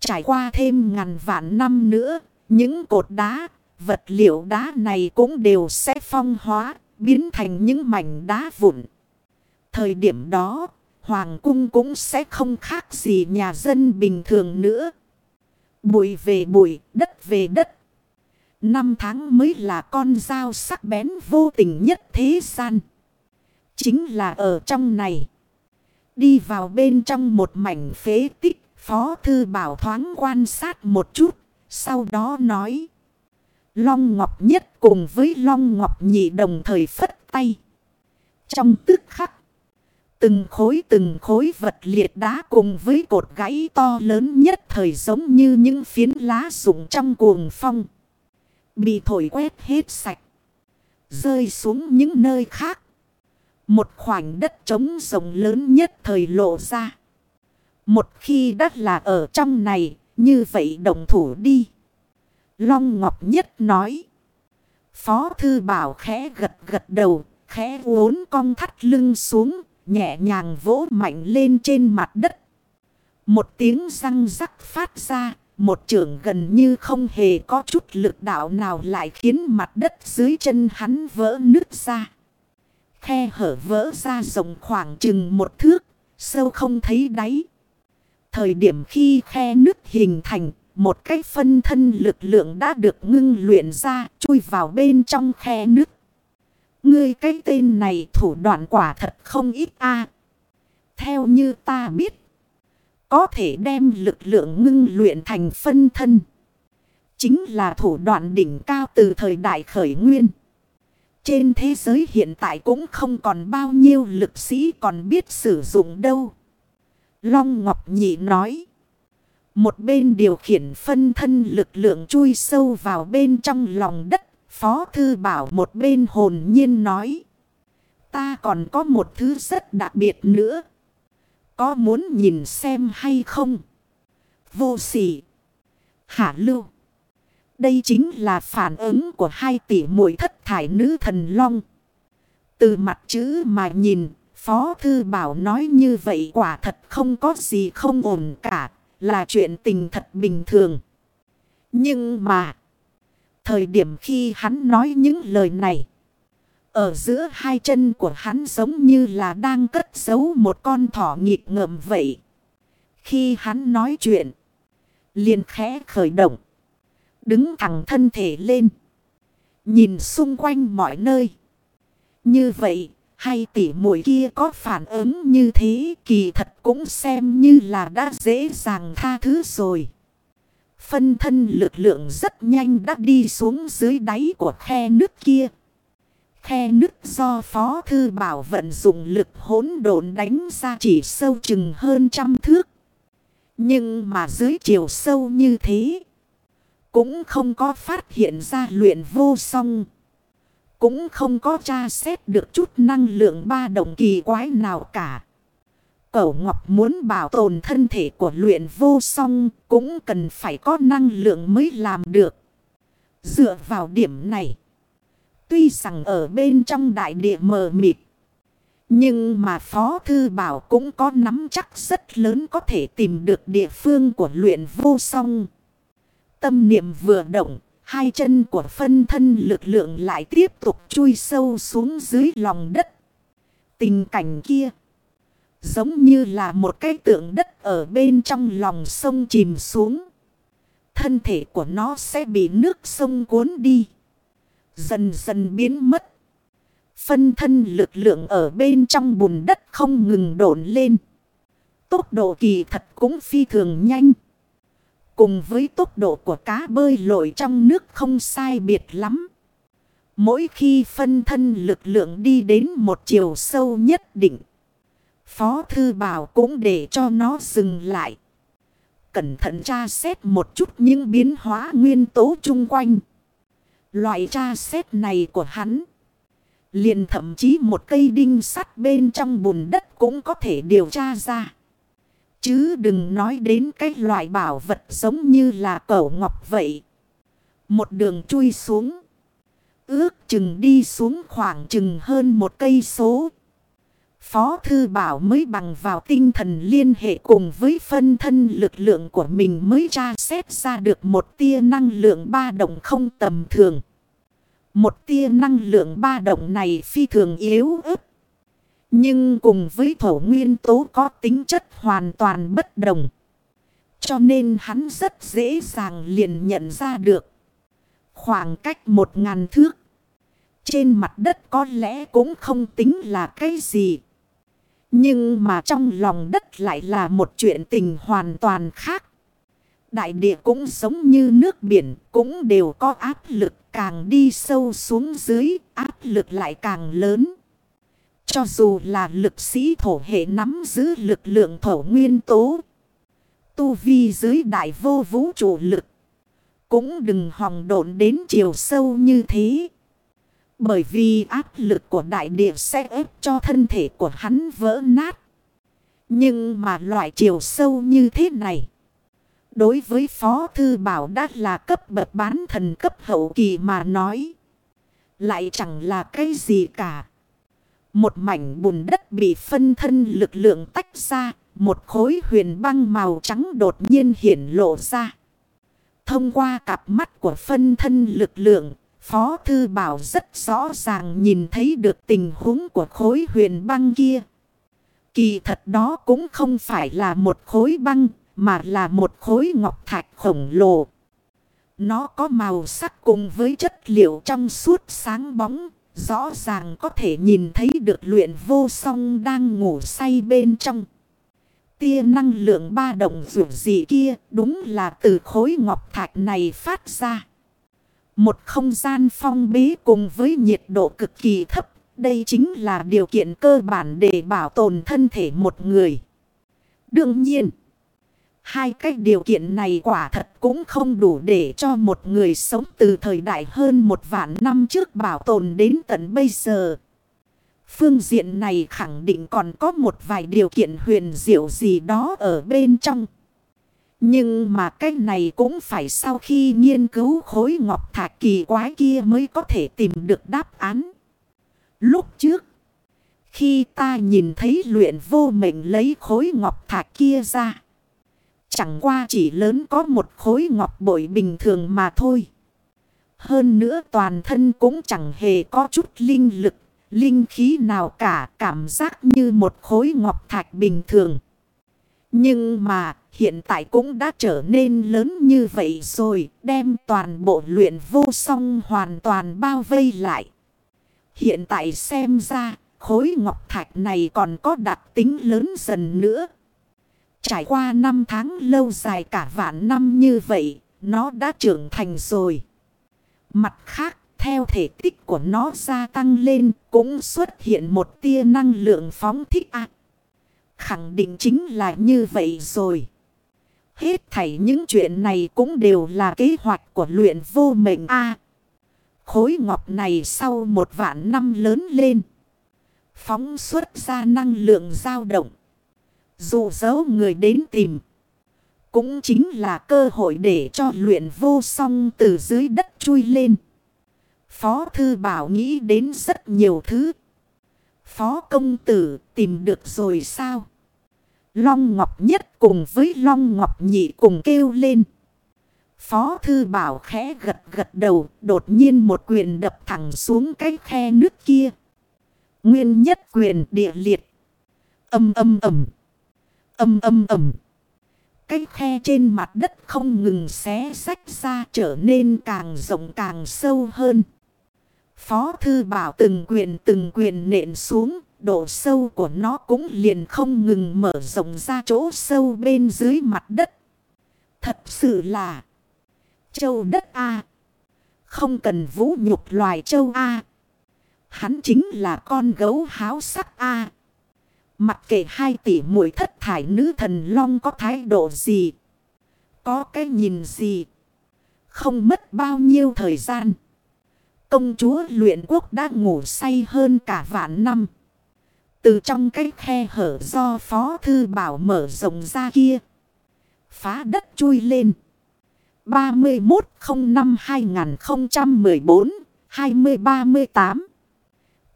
Trải qua thêm ngàn vạn năm nữa, những cột đá, vật liệu đá này cũng đều sẽ phong hóa, biến thành những mảnh đá vụn. Thời điểm đó, Hoàng cung cũng sẽ không khác gì nhà dân bình thường nữa. Bụi về bụi, đất về đất. Năm tháng mới là con dao sắc bén vô tình nhất thế gian. Chính là ở trong này. Đi vào bên trong một mảnh phế tích. Phó Thư Bảo thoáng quan sát một chút. Sau đó nói. Long Ngọc Nhất cùng với Long Ngọc Nhị đồng thời phất tay. Trong tức khắc. Từng khối từng khối vật liệt đá cùng với cột gãy to lớn nhất thời giống như những phiến lá rụng trong cuồng phong. Bị thổi quét hết sạch. Rơi xuống những nơi khác. Một khoảnh đất trống rộng lớn nhất thời lộ ra. Một khi đất là ở trong này, như vậy đồng thủ đi. Long Ngọc Nhất nói. Phó Thư Bảo khẽ gật gật đầu, khẽ uốn cong thắt lưng xuống, nhẹ nhàng vỗ mạnh lên trên mặt đất. Một tiếng răng rắc phát ra, một trường gần như không hề có chút lực đạo nào lại khiến mặt đất dưới chân hắn vỡ nứt ra. Khe hở vỡ ra rộng khoảng chừng một thước, sâu không thấy đáy. Thời điểm khi khe nứt hình thành, một cái phân thân lực lượng đã được ngưng luyện ra, chui vào bên trong khe nứt. Ngươi cái tên này thủ đoạn quả thật không ít a Theo như ta biết, có thể đem lực lượng ngưng luyện thành phân thân. Chính là thủ đoạn đỉnh cao từ thời đại khởi nguyên. Trên thế giới hiện tại cũng không còn bao nhiêu lực sĩ còn biết sử dụng đâu. Long Ngọc Nhị nói. Một bên điều khiển phân thân lực lượng chui sâu vào bên trong lòng đất. Phó Thư Bảo một bên hồn nhiên nói. Ta còn có một thứ rất đặc biệt nữa. Có muốn nhìn xem hay không? Vô sỉ. Hạ lưu. Đây chính là phản ứng của hai tỷ muội thất thải nữ thần long. Từ mặt chữ mà nhìn, Phó Thư Bảo nói như vậy quả thật không có gì không ổn cả, là chuyện tình thật bình thường. Nhưng mà, thời điểm khi hắn nói những lời này, ở giữa hai chân của hắn giống như là đang cất giấu một con thỏ nghịch ngợm vậy. Khi hắn nói chuyện, liền khẽ khởi động. Đứng thẳng thân thể lên. Nhìn xung quanh mọi nơi. Như vậy, hay tỷ muội kia có phản ứng như thế kỳ thật cũng xem như là đã dễ dàng tha thứ rồi. Phân thân lực lượng rất nhanh đã đi xuống dưới đáy của khe nước kia. Khe nước do Phó Thư Bảo vận dụng lực hỗn độn đánh ra chỉ sâu chừng hơn trăm thước. Nhưng mà dưới chiều sâu như thế, cũng không có phát hiện ra luyện vô song. Cũng không có tra xét được chút năng lượng ba đồng kỳ quái nào cả. Cẩu Ngọc muốn bảo tồn thân thể của luyện vô song cũng cần phải có năng lượng mới làm được. Dựa vào điểm này. Tuy rằng ở bên trong đại địa mờ mịt. Nhưng mà Phó Thư Bảo cũng có nắm chắc rất lớn có thể tìm được địa phương của luyện vô song. Tâm niệm vừa động, hai chân của phân thân lực lượng lại tiếp tục chui sâu xuống dưới lòng đất. Tình cảnh kia, giống như là một cái tượng đất ở bên trong lòng sông chìm xuống. Thân thể của nó sẽ bị nước sông cuốn đi. Dần dần biến mất. Phân thân lực lượng ở bên trong bùn đất không ngừng đổn lên. Tốc độ kỳ thật cũng phi thường nhanh. Cùng với tốc độ của cá bơi lội trong nước không sai biệt lắm. Mỗi khi phân thân lực lượng đi đến một chiều sâu nhất định. Phó Thư Bảo cũng để cho nó dừng lại. Cẩn thận tra xét một chút những biến hóa nguyên tố chung quanh. Loại tra xét này của hắn. Liền thậm chí một cây đinh sắt bên trong bùn đất cũng có thể điều tra ra. Chứ đừng nói đến cái loại bảo vật giống như là cẩu ngọc vậy. Một đường chui xuống. Ước chừng đi xuống khoảng chừng hơn một cây số. Phó Thư Bảo mới bằng vào tinh thần liên hệ cùng với phân thân lực lượng của mình mới tra xét ra được một tia năng lượng ba động không tầm thường. Một tia năng lượng ba động này phi thường yếu ớt. Nhưng cùng với thổ nguyên tố có tính chất hoàn toàn bất đồng. Cho nên hắn rất dễ dàng liền nhận ra được. Khoảng cách một ngàn thước. Trên mặt đất có lẽ cũng không tính là cái gì. Nhưng mà trong lòng đất lại là một chuyện tình hoàn toàn khác. Đại địa cũng giống như nước biển, cũng đều có áp lực càng đi sâu xuống dưới, áp lực lại càng lớn. Cho dù là lực sĩ thổ hệ nắm giữ lực lượng thổ nguyên tố. Tu vi dưới đại vô vũ trụ lực. Cũng đừng hòng độn đến chiều sâu như thế. Bởi vì áp lực của đại địa sẽ ép cho thân thể của hắn vỡ nát. Nhưng mà loại chiều sâu như thế này. Đối với Phó Thư Bảo đã là cấp bậc bán thần cấp hậu kỳ mà nói. Lại chẳng là cái gì cả. Một mảnh bùn đất bị phân thân lực lượng tách ra. Một khối huyền băng màu trắng đột nhiên hiển lộ ra. Thông qua cặp mắt của phân thân lực lượng, Phó Thư Bảo rất rõ ràng nhìn thấy được tình huống của khối huyền băng kia. Kỳ thật đó cũng không phải là một khối băng, mà là một khối ngọc thạch khổng lồ. Nó có màu sắc cùng với chất liệu trong suốt sáng bóng, rõ ràng có thể nhìn thấy được luyện vô song đang ngủ say bên trong. Tia năng lượng ba động dù gì kia đúng là từ khối ngọc thạch này phát ra. Một không gian phong bế cùng với nhiệt độ cực kỳ thấp. Đây chính là điều kiện cơ bản để bảo tồn thân thể một người. Đương nhiên, hai cái điều kiện này quả thật cũng không đủ để cho một người sống từ thời đại hơn một vạn năm trước bảo tồn đến tận bây giờ. Phương diện này khẳng định còn có một vài điều kiện huyền diệu gì đó ở bên trong. Nhưng mà cái này cũng phải sau khi nghiên cứu khối ngọc thạch kỳ quái kia mới có thể tìm được đáp án. Lúc trước, khi ta nhìn thấy luyện vô mệnh lấy khối ngọc thạch kia ra. Chẳng qua chỉ lớn có một khối ngọc bội bình thường mà thôi. Hơn nữa toàn thân cũng chẳng hề có chút linh lực linh khí nào cả cảm giác như một khối ngọc thạch bình thường. Nhưng mà hiện tại cũng đã trở nên lớn như vậy rồi, đem toàn bộ luyện vô song hoàn toàn bao vây lại. Hiện tại xem ra, khối ngọc thạch này còn có đặc tính lớn dần nữa. Trải qua năm tháng lâu dài cả vạn năm như vậy, nó đã trưởng thành rồi. Mặt khác, theo thể tích của nó gia tăng lên cũng xuất hiện một tia năng lượng phóng thích ác. Khẳng định chính là như vậy rồi. Hết thảy những chuyện này cũng đều là kế hoạch của luyện vô mệnh A. khối ngọc này sau một vạn năm lớn lên. Phóng xuất ra năng lượng dao động. Dù dấu người đến tìm. Cũng chính là cơ hội để cho luyện vô song từ dưới đất chui lên. Phó Thư Bảo nghĩ đến rất nhiều thứ. Phó công tử tìm được rồi sao? Long Ngọc Nhất cùng với Long Ngọc Nhị cùng kêu lên. Phó Thư Bảo khẽ gật gật đầu, đột nhiên một quyền đập thẳng xuống cái khe nước kia. Nguyên nhất quyền địa liệt. Âm âm ẩm. Âm âm ầm Cái khe trên mặt đất không ngừng xé sách ra trở nên càng rộng càng sâu hơn. Phó thư bảo từng quyền từng quyền nện xuống, độ sâu của nó cũng liền không ngừng mở rộng ra chỗ sâu bên dưới mặt đất. Thật sự là châu đất A. Không cần vũ nhục loài châu A. Hắn chính là con gấu háo sắc A. Mặc kệ hai tỷ muội thất thải nữ thần long có thái độ gì. Có cái nhìn gì. Không mất bao nhiêu thời gian. Công chúa luyện quốc đã ngủ say hơn cả vạn năm. Từ trong cái khe hở do Phó Thư Bảo mở rộng ra kia. Phá đất chui lên. 3105-2014-2038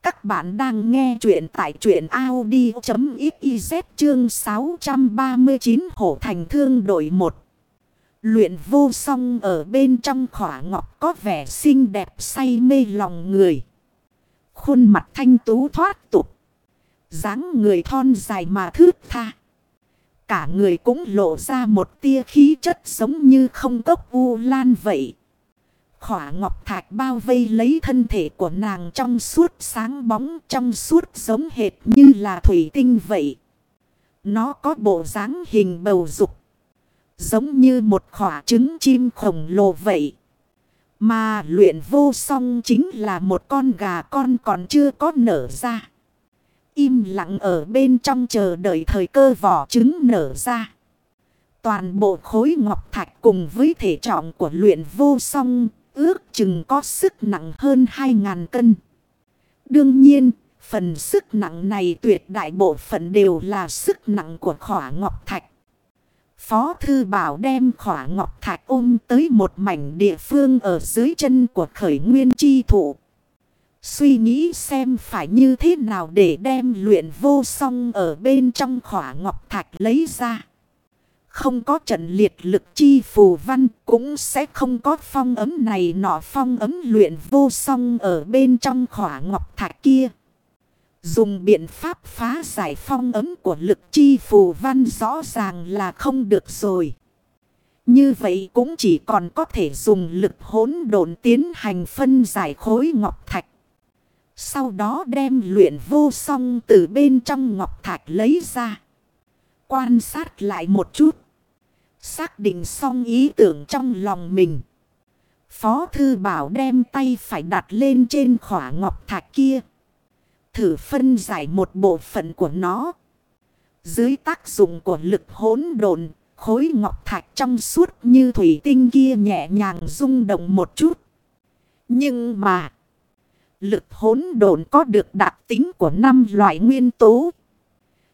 các bạn đang nghe chuyện tại chuyện Audi.xyz chương 639 Hổ Thành Thương đội 1. Luyện vô song ở bên trong khỏa ngọc có vẻ xinh đẹp say mê lòng người. Khuôn mặt thanh tú thoát tục. dáng người thon dài mà thước tha. Cả người cũng lộ ra một tia khí chất giống như không cốc u lan vậy. Khỏa ngọc thạch bao vây lấy thân thể của nàng trong suốt sáng bóng, trong suốt giống hệt như là thủy tinh vậy. Nó có bộ dáng hình bầu dục, Giống như một khỏa trứng chim khổng lồ vậy. Mà luyện vô song chính là một con gà con còn chưa có nở ra. Im lặng ở bên trong chờ đợi thời cơ vỏ trứng nở ra. Toàn bộ khối ngọc thạch cùng với thể trọng của luyện vô song ước chừng có sức nặng hơn 2.000 cân. Đương nhiên, Phần sức nặng này tuyệt đại bộ phận đều là sức nặng của khỏa ngọc thạch. Phó Thư Bảo đem khỏa ngọc thạch ôm tới một mảnh địa phương ở dưới chân của khởi nguyên chi thụ. Suy nghĩ xem phải như thế nào để đem luyện vô song ở bên trong khỏa ngọc thạch lấy ra. Không có trận liệt lực chi phù văn cũng sẽ không có phong ấm này nọ phong ấm luyện vô song ở bên trong khỏa ngọc thạch kia. Dùng biện pháp phá giải phong ấm của lực chi phù văn rõ ràng là không được rồi. Như vậy cũng chỉ còn có thể dùng lực hỗn độn tiến hành phân giải khối ngọc thạch. Sau đó đem luyện vô song từ bên trong ngọc thạch lấy ra. Quan sát lại một chút. Xác định xong ý tưởng trong lòng mình. Phó thư bảo đem tay phải đặt lên trên khỏa ngọc thạch kia. Thử phân giải một bộ phận của nó. Dưới tác dụng của lực hỗn độn, khối ngọc thạch trong suốt như thủy tinh kia nhẹ nhàng rung động một chút. Nhưng mà, lực hỗn độn có được đặc tính của năm loại nguyên tố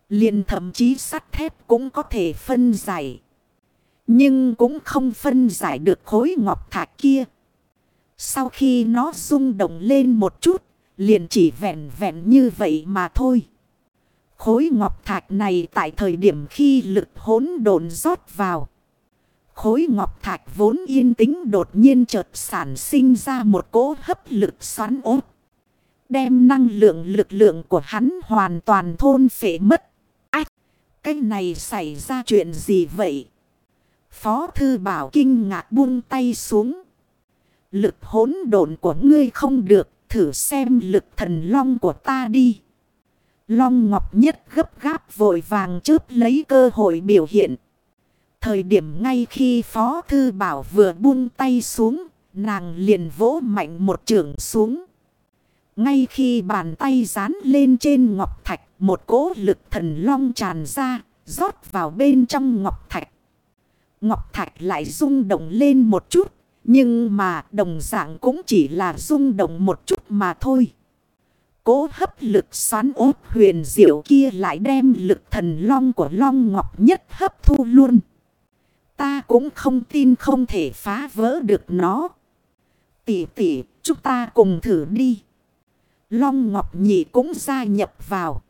liền thậm chí sắt thép cũng có thể phân giải. Nhưng cũng không phân giải được khối ngọc thạch kia. Sau khi nó rung động lên một chút, liền chỉ vẹn vẹn như vậy mà thôi. Khối ngọc thạch này tại thời điểm khi lực hỗn độn rót vào. Khối ngọc thạch vốn yên tĩnh đột nhiên chợt sản sinh ra một cỗ hấp lực xoắn ốt. Đem năng lượng lực lượng của hắn hoàn toàn thôn phệ mất. Cái này xảy ra chuyện gì vậy? Phó thư bảo kinh ngạc buông tay xuống. Lực hỗn độn của ngươi không được thử xem lực thần long của ta đi. Long Ngọc Nhất gấp gáp vội vàng chớp lấy cơ hội biểu hiện. Thời điểm ngay khi Phó Thư Bảo vừa buông tay xuống, nàng liền vỗ mạnh một trường xuống. Ngay khi bàn tay dán lên trên ngọc thạch, một cỗ lực thần long tràn ra, rót vào bên trong ngọc thạch. Ngọc thạch lại rung động lên một chút, nhưng mà đồng dạng cũng chỉ là rung động một chút mà thôi. Cố hấp lực xoắn ốp huyền diệu kia lại đem lực thần long của long ngọc nhất hấp thu luôn. Ta cũng không tin không thể phá vỡ được nó. Tỷ tỷ, chúng ta cùng thử đi. Long Ngọc Nhị cũng gia nhập vào.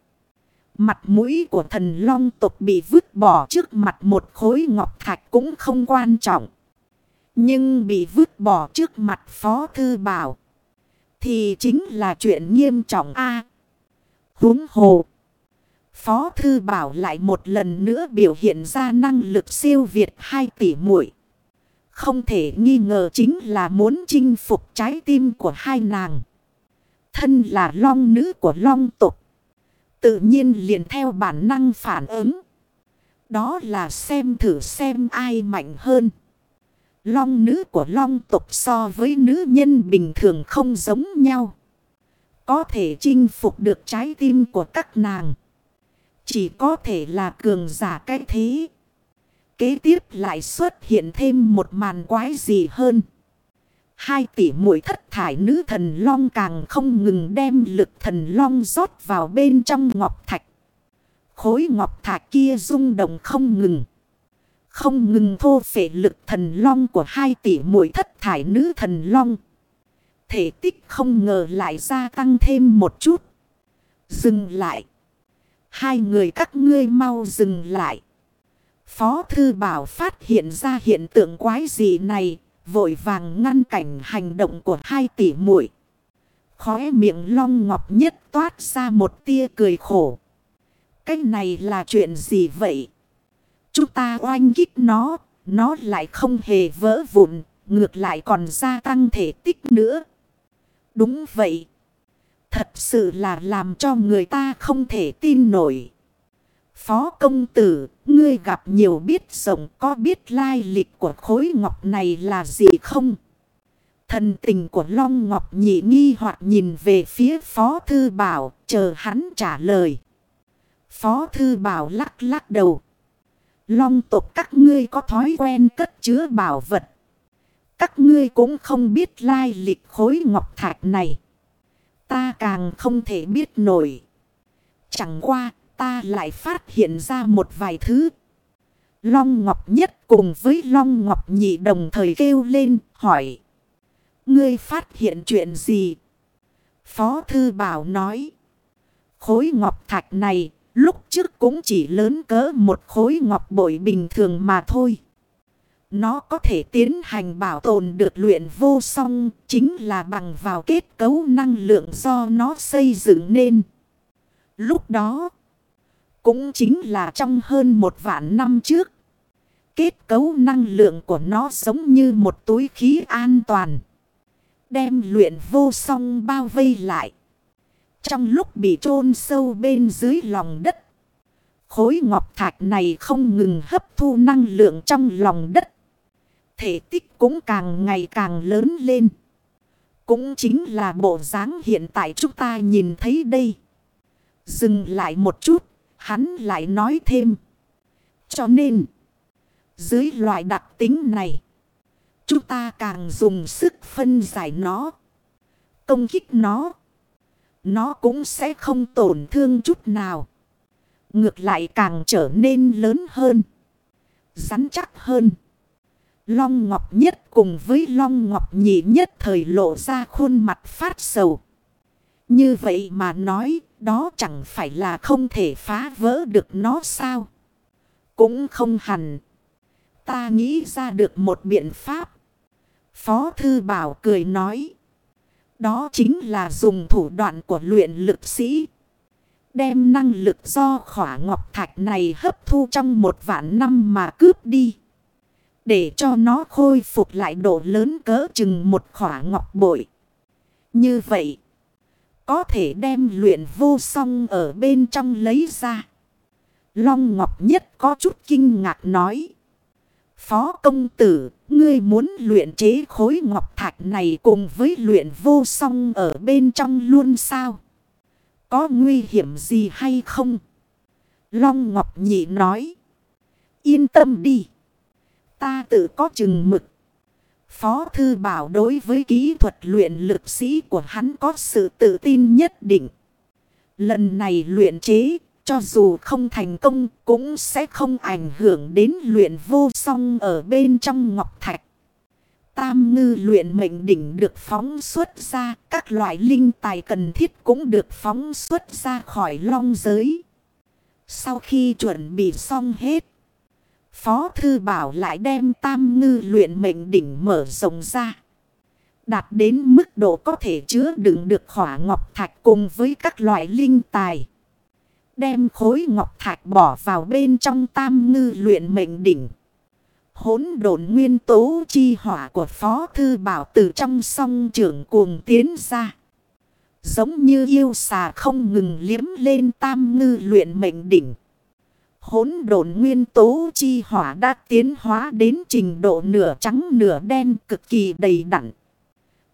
Mặt mũi của thần long tộc bị vứt bỏ trước mặt một khối ngọc thạch cũng không quan trọng. Nhưng bị vứt bỏ trước mặt Phó Thư Bảo. Thì chính là chuyện nghiêm trọng a à, Húng hồ. Phó Thư Bảo lại một lần nữa biểu hiện ra năng lực siêu việt 2 tỷ muội Không thể nghi ngờ chính là muốn chinh phục trái tim của hai nàng. Thân là long nữ của long tục. Tự nhiên liền theo bản năng phản ứng. Đó là xem thử xem ai mạnh hơn. Long nữ của long tục so với nữ nhân bình thường không giống nhau. Có thể chinh phục được trái tim của các nàng. Chỉ có thể là cường giả cái thế. Kế tiếp lại xuất hiện thêm một màn quái gì hơn. Hai tỷ mũi thất thải nữ thần long càng không ngừng đem lực thần long rót vào bên trong ngọc thạch. Khối ngọc thạch kia rung động không ngừng. Không ngừng thô phệ lực thần long của hai tỷ mũi thất thải nữ thần long. Thể tích không ngờ lại gia tăng thêm một chút. Dừng lại. Hai người các ngươi mau dừng lại. Phó thư bảo phát hiện ra hiện tượng quái dị này. Vội vàng ngăn cảnh hành động của hai tỷ muội Khóe miệng long ngọc nhất toát ra một tia cười khổ. Cái này là chuyện gì vậy? Chúng ta oanh kích nó, nó lại không hề vỡ vụn, ngược lại còn gia tăng thể tích nữa. Đúng vậy. Thật sự là làm cho người ta không thể tin nổi. Phó công tử, ngươi gặp nhiều biết rộng có biết lai lịch của khối ngọc này là gì không? Thần tình của Long Ngọc nhị nghi hoặc nhìn về phía Phó Thư Bảo, chờ hắn trả lời. Phó Thư Bảo lắc lắc đầu. Long tộc các ngươi có thói quen cất chứa bảo vật. Các ngươi cũng không biết lai lịch khối ngọc thạch này. Ta càng không thể biết nổi. Chẳng qua ta lại phát hiện ra một vài thứ. Long Ngọc Nhất cùng với Long Ngọc Nhị đồng thời kêu lên hỏi. Ngươi phát hiện chuyện gì? Phó Thư Bảo nói. Khối ngọc thạch này lúc trước cũng chỉ lớn cỡ một khối ngọc bội bình thường mà thôi. Nó có thể tiến hành bảo tồn được luyện vô song chính là bằng vào kết cấu năng lượng do nó xây dựng nên. Lúc đó, cũng chính là trong hơn một vạn năm trước. Kết cấu năng lượng của nó giống như một túi khí an toàn. Đem luyện vô song bao vây lại. Trong lúc bị chôn sâu bên dưới lòng đất. Khối ngọc thạch này không ngừng hấp thu năng lượng trong lòng đất. Thể tích cũng càng ngày càng lớn lên. Cũng chính là bộ dáng hiện tại chúng ta nhìn thấy đây. Dừng lại một chút, hắn lại nói thêm. Cho nên, dưới loại đặc tính này, chúng ta càng dùng sức phân giải nó, công kích nó. Nó cũng sẽ không tổn thương chút nào. Ngược lại càng trở nên lớn hơn, rắn chắc hơn. Long Ngọc Nhất cùng với Long Ngọc Nhị Nhất thời lộ ra khuôn mặt phát sầu. Như vậy mà nói, đó chẳng phải là không thể phá vỡ được nó sao? Cũng không hẳn. Ta nghĩ ra được một biện pháp. Phó Thư Bảo cười nói. Đó chính là dùng thủ đoạn của luyện lực sĩ. Đem năng lực do khỏa ngọc thạch này hấp thu trong một vạn năm mà cướp đi. Để cho nó khôi phục lại độ lớn cỡ chừng một khỏa ngọc bội. Như vậy. Có thể đem luyện vô song ở bên trong lấy ra. Long Ngọc Nhất có chút kinh ngạc nói. Phó công tử, ngươi muốn luyện chế khối ngọc thạch này cùng với luyện vô song ở bên trong luôn sao? Có nguy hiểm gì hay không? Long Ngọc Nhị nói. Yên tâm đi. Ta tự có chừng mực. Phó Thư Bảo đối với kỹ thuật luyện lực sĩ của hắn có sự tự tin nhất định. Lần này luyện chế, cho dù không thành công, cũng sẽ không ảnh hưởng đến luyện vô song ở bên trong ngọc thạch. Tam ngư luyện mệnh đỉnh được phóng xuất ra, các loại linh tài cần thiết cũng được phóng xuất ra khỏi long giới. Sau khi chuẩn bị xong hết, Phó Thư Bảo lại đem tam ngư luyện mệnh đỉnh mở rộng ra. Đạt đến mức độ có thể chứa đựng được khỏa ngọc thạch cùng với các loại linh tài. Đem khối ngọc thạch bỏ vào bên trong tam ngư luyện mệnh đỉnh. Hốn đồn nguyên tố chi hỏa của Phó Thư Bảo từ trong song trưởng cuồng tiến ra. Giống như yêu xà không ngừng liếm lên tam ngư luyện mệnh đỉnh hỗn độn nguyên tố chi hỏa đã tiến hóa đến trình độ nửa trắng nửa đen cực kỳ đầy đặn.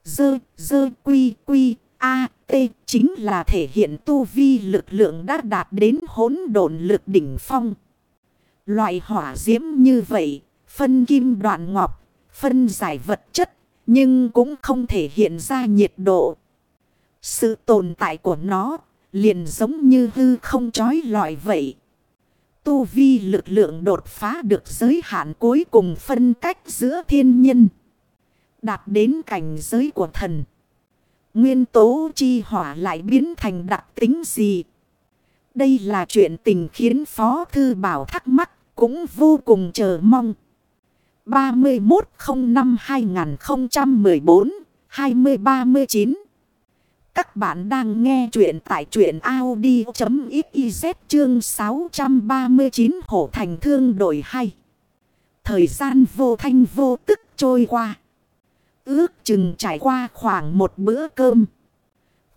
Dơ, dơ, quy, quy, a, t chính là thể hiện tu vi lực lượng đã đạt đến hỗn độn lực đỉnh phong. Loại hỏa diễm như vậy, phân kim đoạn ngọc, phân giải vật chất, nhưng cũng không thể hiện ra nhiệt độ. Sự tồn tại của nó liền giống như hư không trói lọi vậy. Tu vi lực lượng đột phá được giới hạn cuối cùng phân cách giữa thiên nhân. Đạt đến cảnh giới của thần. Nguyên tố chi hỏa lại biến thành đặc tính gì? Đây là chuyện tình khiến Phó Thư Bảo thắc mắc, cũng vô cùng chờ mong. 3105-2014-2039 các bạn đang nghe chuyện tại chuyện Audi.xyz chương 639 hổ thành thương đổi hay. Thời gian vô thanh vô tức trôi qua. Ước chừng trải qua khoảng một bữa cơm.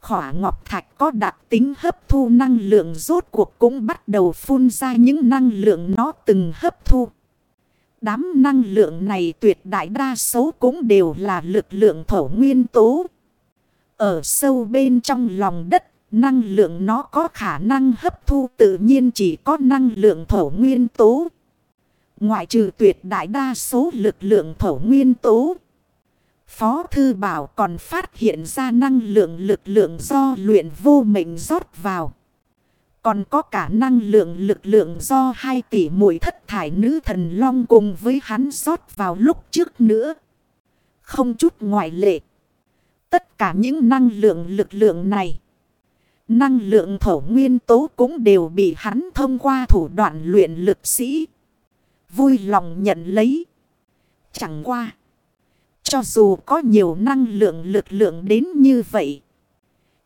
Khỏa ngọc thạch có đặc tính hấp thu năng lượng rốt cuộc cũng bắt đầu phun ra những năng lượng nó từng hấp thu. Đám năng lượng này tuyệt đại đa số cũng đều là lực lượng thổ nguyên tố ở sâu bên trong lòng đất, năng lượng nó có khả năng hấp thu tự nhiên chỉ có năng lượng thổ nguyên tố. Ngoại trừ tuyệt đại đa số lực lượng thổ nguyên tố. Phó Thư Bảo còn phát hiện ra năng lượng lực lượng do luyện vô mệnh rót vào. Còn có cả năng lượng lực lượng do hai tỷ mũi thất thải nữ thần long cùng với hắn rót vào lúc trước nữa. Không chút ngoại lệ. Tất cả những năng lượng lực lượng này. Năng lượng thổ nguyên tố cũng đều bị hắn thông qua thủ đoạn luyện lực sĩ. Vui lòng nhận lấy. Chẳng qua. Cho dù có nhiều năng lượng lực lượng đến như vậy.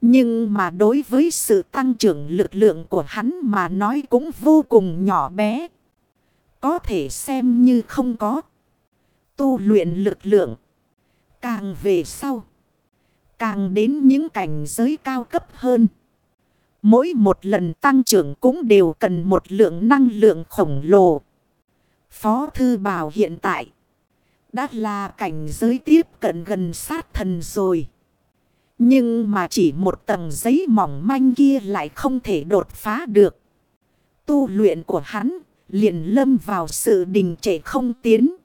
Nhưng mà đối với sự tăng trưởng lực lượng của hắn mà nói cũng vô cùng nhỏ bé. Có thể xem như không có. Tu luyện lực lượng. Càng về sau. Càng đến những cảnh giới cao cấp hơn. Mỗi một lần tăng trưởng cũng đều cần một lượng năng lượng khổng lồ. Phó Thư Bảo hiện tại. Đã là cảnh giới tiếp cận gần sát thần rồi. Nhưng mà chỉ một tầng giấy mỏng manh kia lại không thể đột phá được. Tu luyện của hắn liền lâm vào sự đình trệ không tiến.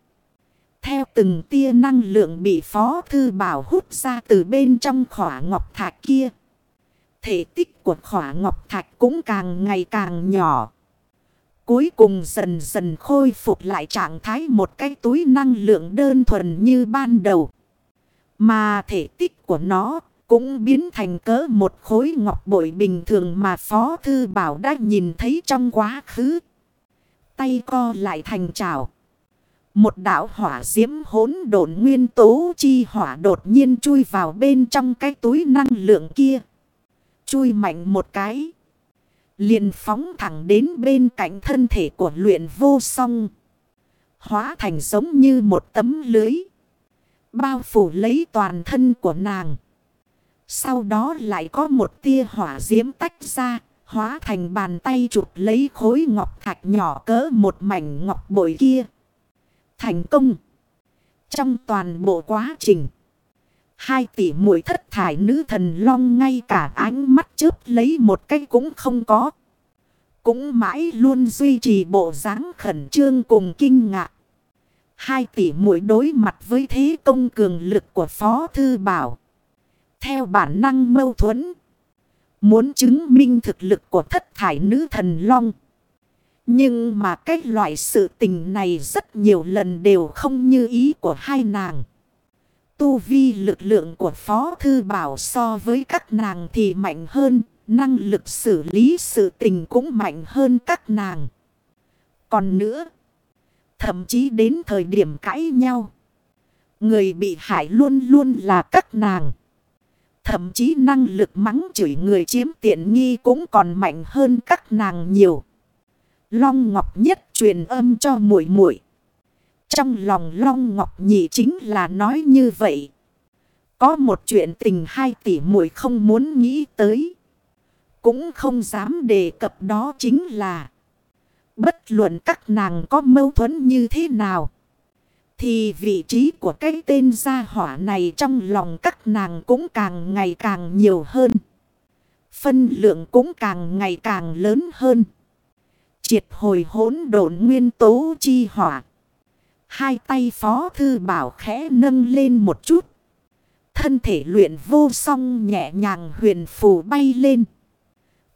Theo từng tia năng lượng bị Phó Thư Bảo hút ra từ bên trong khỏa ngọc thạch kia. Thể tích của khỏa ngọc thạch cũng càng ngày càng nhỏ. Cuối cùng dần dần khôi phục lại trạng thái một cái túi năng lượng đơn thuần như ban đầu. Mà thể tích của nó cũng biến thành cỡ một khối ngọc bội bình thường mà Phó Thư Bảo đã nhìn thấy trong quá khứ. Tay co lại thành trào. Một đảo hỏa diễm hốn độn nguyên tố chi hỏa đột nhiên chui vào bên trong cái túi năng lượng kia. Chui mạnh một cái. Liền phóng thẳng đến bên cạnh thân thể của luyện vô song. Hóa thành giống như một tấm lưới. Bao phủ lấy toàn thân của nàng. Sau đó lại có một tia hỏa diễm tách ra. Hóa thành bàn tay chụp lấy khối ngọc thạch nhỏ cỡ một mảnh ngọc bội kia. Thành công. Trong toàn bộ quá trình. Hai tỷ muội thất thải nữ thần long ngay cả ánh mắt chớp lấy một cái cũng không có. Cũng mãi luôn duy trì bộ dáng khẩn trương cùng kinh ngạc. Hai tỷ muội đối mặt với thế công cường lực của Phó Thư Bảo. Theo bản năng mâu thuẫn. Muốn chứng minh thực lực của thất thải nữ thần long. Nhưng mà cái loại sự tình này rất nhiều lần đều không như ý của hai nàng. Tu vi lực lượng của Phó Thư Bảo so với các nàng thì mạnh hơn, năng lực xử lý sự tình cũng mạnh hơn các nàng. Còn nữa, thậm chí đến thời điểm cãi nhau, người bị hại luôn luôn là các nàng. Thậm chí năng lực mắng chửi người chiếm tiện nghi cũng còn mạnh hơn các nàng nhiều. Long Ngọc Nhất truyền âm cho muội muội trong lòng Long Ngọc Nhị chính là nói như vậy. Có một chuyện tình hai tỷ muội không muốn nghĩ tới. Cũng không dám đề cập đó chính là. Bất luận các nàng có mâu thuẫn như thế nào. Thì vị trí của cái tên gia hỏa này trong lòng các nàng cũng càng ngày càng nhiều hơn. Phân lượng cũng càng ngày càng lớn hơn. Triệt hồi hỗn độn nguyên tố chi hỏa. Hai tay phó thư bảo khẽ nâng lên một chút. Thân thể luyện vô song nhẹ nhàng huyền phù bay lên.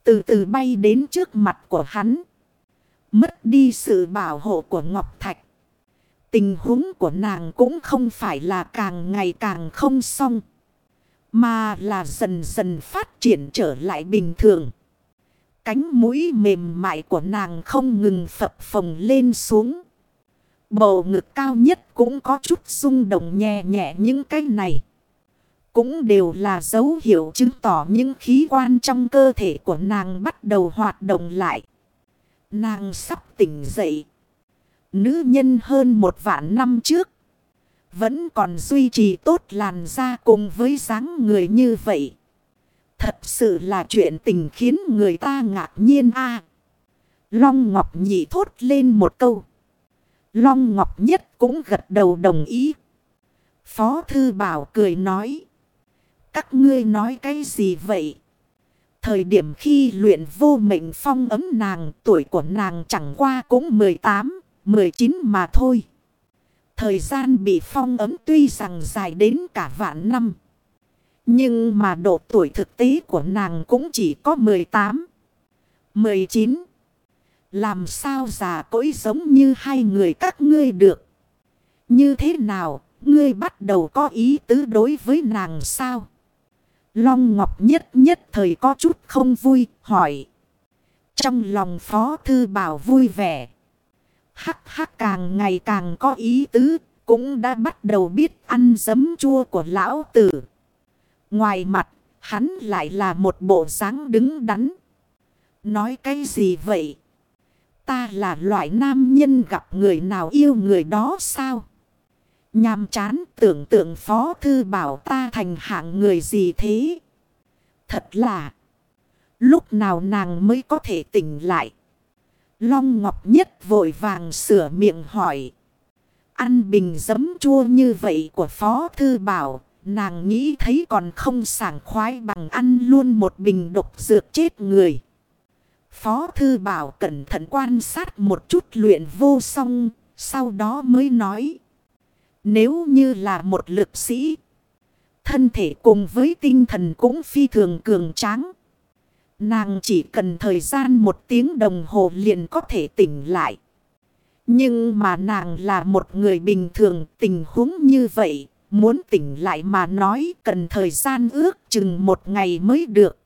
Từ từ bay đến trước mặt của hắn. Mất đi sự bảo hộ của Ngọc Thạch. Tình huống của nàng cũng không phải là càng ngày càng không xong. Mà là dần dần phát triển trở lại bình thường. Cánh mũi mềm mại của nàng không ngừng phập phồng lên xuống. Bầu ngực cao nhất cũng có chút rung động nhẹ nhẹ những cái này. Cũng đều là dấu hiệu chứng tỏ những khí quan trong cơ thể của nàng bắt đầu hoạt động lại. Nàng sắp tỉnh dậy. Nữ nhân hơn một vạn năm trước. Vẫn còn duy trì tốt làn da cùng với dáng người như vậy. Thật sự là chuyện tình khiến người ta ngạc nhiên a Long Ngọc nhị thốt lên một câu. Long Ngọc Nhất cũng gật đầu đồng ý. Phó Thư Bảo cười nói. Các ngươi nói cái gì vậy? Thời điểm khi luyện vô mệnh phong ấm nàng, tuổi của nàng chẳng qua cũng 18, 19 mà thôi. Thời gian bị phong ấm tuy rằng dài đến cả vạn năm. Nhưng mà độ tuổi thực tế của nàng cũng chỉ có 18, 19. Làm sao già cỗi giống như hai người các ngươi được. Như thế nào, ngươi bắt đầu có ý tứ đối với nàng sao? Long Ngọc nhất nhất thời có chút không vui, hỏi. Trong lòng Phó Thư Bảo vui vẻ. Hắc hắc càng ngày càng có ý tứ, cũng đã bắt đầu biết ăn giấm chua của lão tử. Ngoài mặt, hắn lại là một bộ dáng đứng đắn. Nói cái gì vậy? Ta là loại nam nhân gặp người nào yêu người đó sao? Nhàm chán tưởng tượng phó thư bảo ta thành hạng người gì thế? Thật là... Lúc nào nàng mới có thể tỉnh lại? Long Ngọc Nhất vội vàng sửa miệng hỏi. Ăn bình giấm chua như vậy của Phó Thư Bảo, nàng nghĩ thấy còn không sảng khoái bằng ăn luôn một bình độc dược chết người. Phó Thư Bảo cẩn thận quan sát một chút luyện vô song, sau đó mới nói. Nếu như là một lực sĩ, thân thể cùng với tinh thần cũng phi thường cường tráng. Nàng chỉ cần thời gian một tiếng đồng hồ liền có thể tỉnh lại. Nhưng mà nàng là một người bình thường tình huống như vậy. Muốn tỉnh lại mà nói cần thời gian ước chừng một ngày mới được.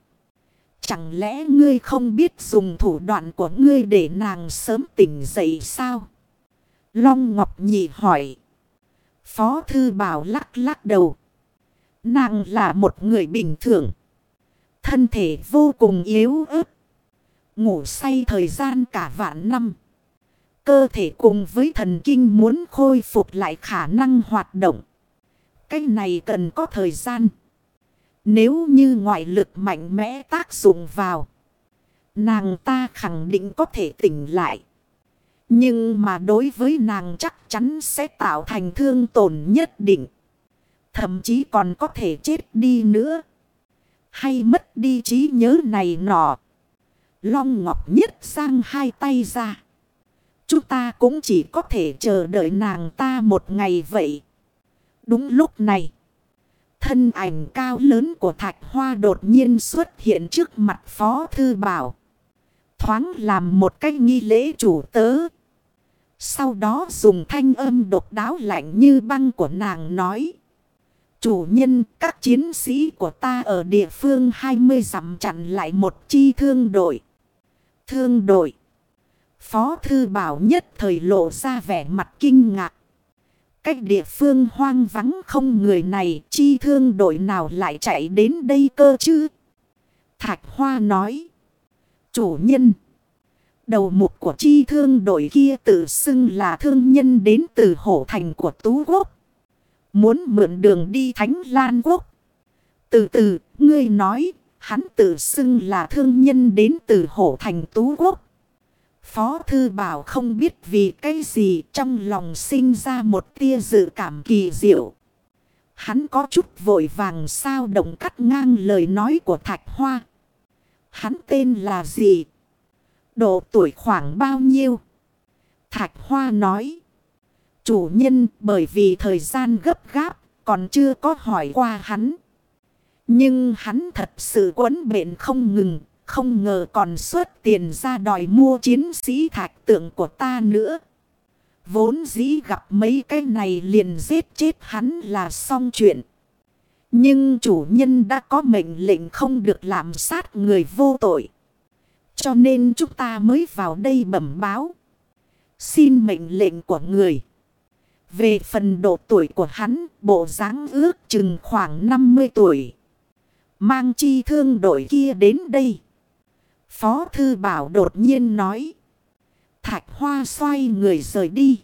Chẳng lẽ ngươi không biết dùng thủ đoạn của ngươi để nàng sớm tỉnh dậy sao? Long Ngọc Nhị hỏi. Phó Thư Bảo lắc lắc đầu. Nàng là một người bình thường. Thân thể vô cùng yếu ớt. Ngủ say thời gian cả vạn năm. Cơ thể cùng với thần kinh muốn khôi phục lại khả năng hoạt động. Cái này cần có thời gian. Nếu như ngoại lực mạnh mẽ tác dụng vào. Nàng ta khẳng định có thể tỉnh lại. Nhưng mà đối với nàng chắc chắn sẽ tạo thành thương tổn nhất định. Thậm chí còn có thể chết đi nữa. Hay mất đi trí nhớ này nọ. Long Ngọc Nhất sang hai tay ra. Chúng ta cũng chỉ có thể chờ đợi nàng ta một ngày vậy. Đúng lúc này. Thân ảnh cao lớn của Thạch Hoa đột nhiên xuất hiện trước mặt Phó Thư Bảo. Thoáng làm một cách nghi lễ chủ tớ. Sau đó dùng thanh âm độc đáo lạnh như băng của nàng nói. Chủ nhân, các chiến sĩ của ta ở địa phương 20 dặm chặn lại một chi thương đội. Thương đội. Phó thư bảo nhất thời lộ ra vẻ mặt kinh ngạc. Cách địa phương hoang vắng không người này chi thương đội nào lại chạy đến đây cơ chứ? Thạch Hoa nói. Chủ nhân. Đầu mục của chi thương đội kia tự xưng là thương nhân đến từ hổ thành của Tú Quốc. Muốn mượn đường đi Thánh Lan Quốc. Từ từ, ngươi nói, hắn tự xưng là thương nhân đến từ hổ thành Tú Quốc. Phó Thư Bảo không biết vì cái gì trong lòng sinh ra một tia dự cảm kỳ diệu. Hắn có chút vội vàng sao động cắt ngang lời nói của Thạch Hoa. Hắn tên là gì? Độ tuổi khoảng bao nhiêu? Thạch Hoa nói. Chủ nhân, bởi vì thời gian gấp gáp, còn chưa có hỏi qua hắn. Nhưng hắn thật sự quấn bệnh không ngừng. Không ngờ còn xuất tiền ra đòi mua chiến sĩ thạch tượng của ta nữa. Vốn dĩ gặp mấy cái này liền giết chết hắn là xong chuyện. Nhưng chủ nhân đã có mệnh lệnh không được làm sát người vô tội. Cho nên chúng ta mới vào đây bẩm báo. Xin mệnh lệnh của người. Về phần độ tuổi của hắn, bộ dáng ước chừng khoảng 50 tuổi. Mang chi thương đội kia đến đây. Phó Thư Bảo đột nhiên nói. Thạch Hoa xoay người rời đi.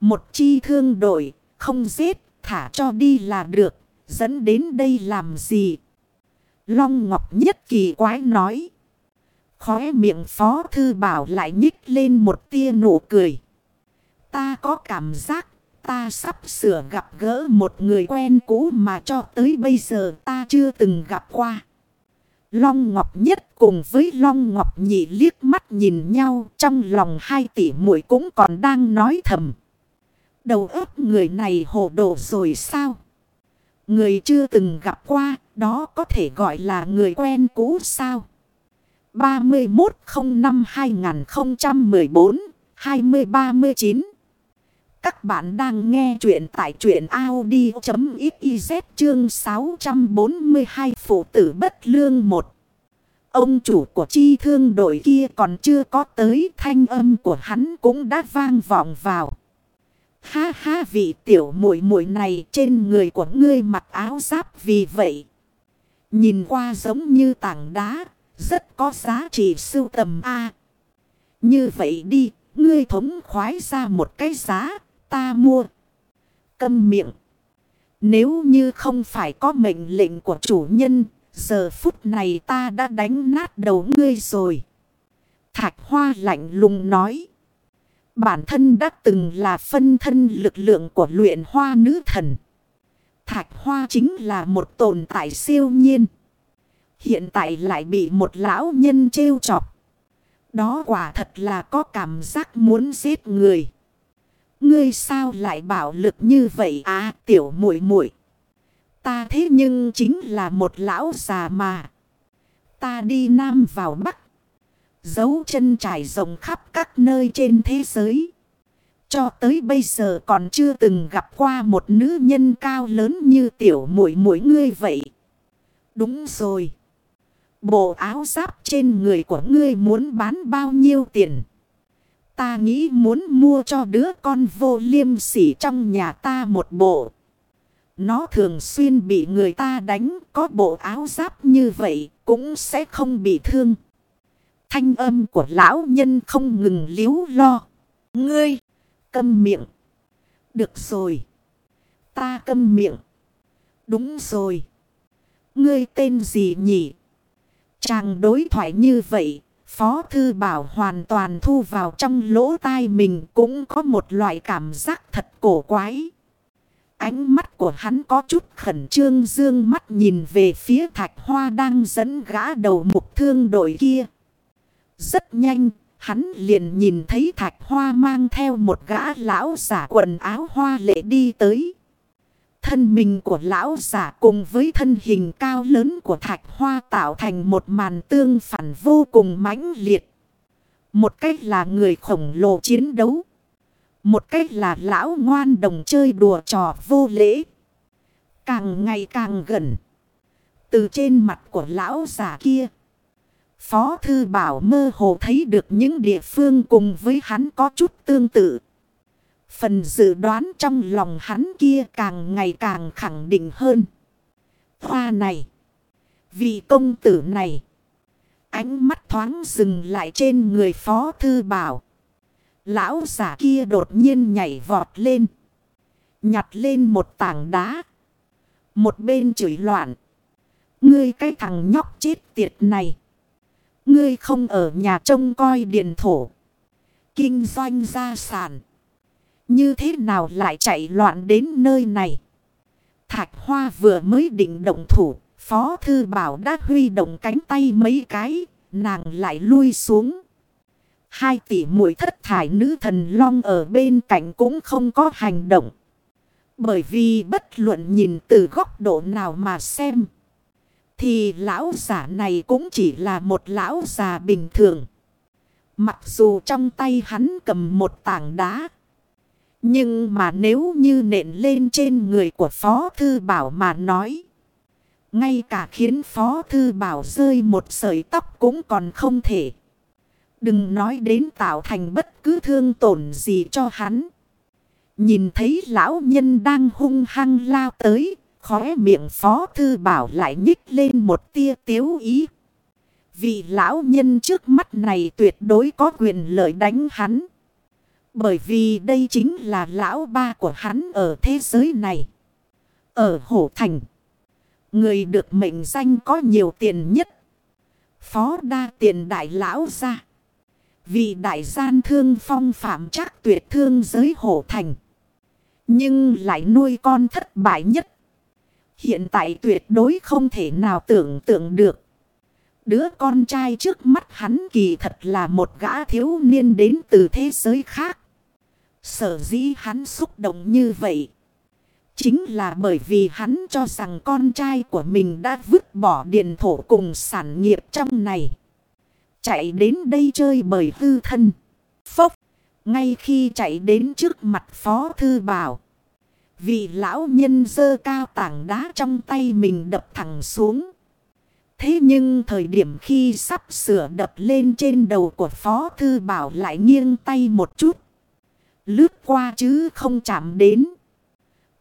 Một chi thương đội, không giết, thả cho đi là được. Dẫn đến đây làm gì? Long Ngọc Nhất kỳ quái nói. Khóe miệng Phó Thư Bảo lại nhích lên một tia nụ cười. Ta có cảm giác ta sắp sửa gặp gỡ một người quen cũ mà cho tới bây giờ ta chưa từng gặp qua. Long Ngọc Nhất cùng với Long Ngọc Nhị liếc mắt nhìn nhau trong lòng hai tỷ muội cũng còn đang nói thầm. Đầu óc người này hồ đồ rồi sao? Người chưa từng gặp qua, đó có thể gọi là người quen cũ sao? 3105-2014-2039 các bạn đang nghe chuyện tại truyện Audi.xyz chương 642 Phụ tử bất lương 1 Ông chủ của chi thương đội kia còn chưa có tới thanh âm của hắn cũng đã vang vọng vào. Ha ha vị tiểu muội muội này trên người của ngươi mặc áo giáp vì vậy. Nhìn qua giống như tảng đá, rất có giá trị sưu tầm A. như vậy đi, ngươi thống khoái ra một cái giá, ta mua. Câm miệng. Nếu như không phải có mệnh lệnh của chủ nhân, giờ phút này ta đã đánh nát đầu ngươi rồi. Thạch hoa lạnh lùng nói. Bản thân đã từng là phân thân lực lượng của luyện hoa nữ thần. Thạch hoa chính là một tồn tại siêu nhiên. Hiện tại lại bị một lão nhân trêu chọc. Đó quả thật là có cảm giác muốn giết người. Ngươi sao lại bảo lực như vậy à tiểu muội muội Ta thế nhưng chính là một lão già mà. Ta đi nam vào bắc. Dấu chân trải rộng khắp các nơi trên thế giới. Cho tới bây giờ còn chưa từng gặp qua một nữ nhân cao lớn như tiểu muội muội ngươi vậy. Đúng rồi. Bộ áo giáp trên người của ngươi muốn bán bao nhiêu tiền? Ta nghĩ muốn mua cho đứa con vô liêm sỉ trong nhà ta một bộ. Nó thường xuyên bị người ta đánh, có bộ áo giáp như vậy cũng sẽ không bị thương. Thanh âm của lão nhân không ngừng liếu lo. Ngươi, câm miệng. Được rồi. Ta câm miệng. Đúng rồi. Ngươi tên gì nhỉ? Chàng đối thoại như vậy, Phó Thư Bảo hoàn toàn thu vào trong lỗ tai mình cũng có một loại cảm giác thật cổ quái. Ánh mắt của hắn có chút khẩn trương dương mắt nhìn về phía thạch hoa đang dẫn gã đầu mục thương đội kia. Rất nhanh, hắn liền nhìn thấy thạch hoa mang theo một gã lão giả quần áo hoa lệ đi tới. Thân mình của lão giả cùng với thân hình cao lớn của thạch hoa tạo thành một màn tương phản vô cùng mãnh liệt. Một cách là người khổng lồ chiến đấu. Một cách là lão ngoan đồng chơi đùa trò vô lễ. Càng ngày càng gần. Từ trên mặt của lão giả kia. Phó Thư Bảo mơ hồ thấy được những địa phương cùng với hắn có chút tương tự. Phần dự đoán trong lòng hắn kia càng ngày càng khẳng định hơn. Hoa này. Vị công tử này. Ánh mắt thoáng dừng lại trên người Phó Thư Bảo. Lão giả kia đột nhiên nhảy vọt lên. Nhặt lên một tảng đá. Một bên chửi loạn. Ngươi cái thằng nhóc chết tiệt này. Ngươi không ở nhà trông coi điện thổ. Kinh doanh gia sản. Như thế nào lại chạy loạn đến nơi này? Thạch Hoa vừa mới định động thủ. Phó Thư Bảo đã huy động cánh tay mấy cái. Nàng lại lui xuống. Hai tỷ muội thất thải nữ thần long ở bên cạnh cũng không có hành động. Bởi vì bất luận nhìn từ góc độ nào mà xem. Thì lão giả này cũng chỉ là một lão già bình thường. Mặc dù trong tay hắn cầm một tảng đá. Nhưng mà nếu như nện lên trên người của Phó Thư Bảo mà nói. Ngay cả khiến Phó Thư Bảo rơi một sợi tóc cũng còn không thể. Đừng nói đến tạo thành bất cứ thương tổn gì cho hắn. Nhìn thấy lão nhân đang hung hăng lao tới. Khóe miệng phó thư bảo lại nhích lên một tia tiếu ý. Vị lão nhân trước mắt này tuyệt đối có quyền lợi đánh hắn. Bởi vì đây chính là lão ba của hắn ở thế giới này. Ở Hổ Thành. Người được mệnh danh có nhiều tiền nhất. Phó đa tiền đại lão ra. Vị đại gian thương phong phạm chắc tuyệt thương giới Hổ Thành. Nhưng lại nuôi con thất bại nhất. Hiện tại tuyệt đối không thể nào tưởng tượng được. Đứa con trai trước mắt hắn kỳ thật là một gã thiếu niên đến từ thế giới khác. Sở dĩ hắn xúc động như vậy. Chính là bởi vì hắn cho rằng con trai của mình đã vứt bỏ điện thổ cùng sản nghiệp trong này. Chạy đến đây chơi bởi hư thân. Phốc. Ngay khi chạy đến trước mặt Phó Thư Bảo. Vị lão nhân dơ cao tảng đá trong tay mình đập thẳng xuống. Thế nhưng thời điểm khi sắp sửa đập lên trên đầu của Phó Thư Bảo lại nghiêng tay một chút. Lướt qua chứ không chạm đến.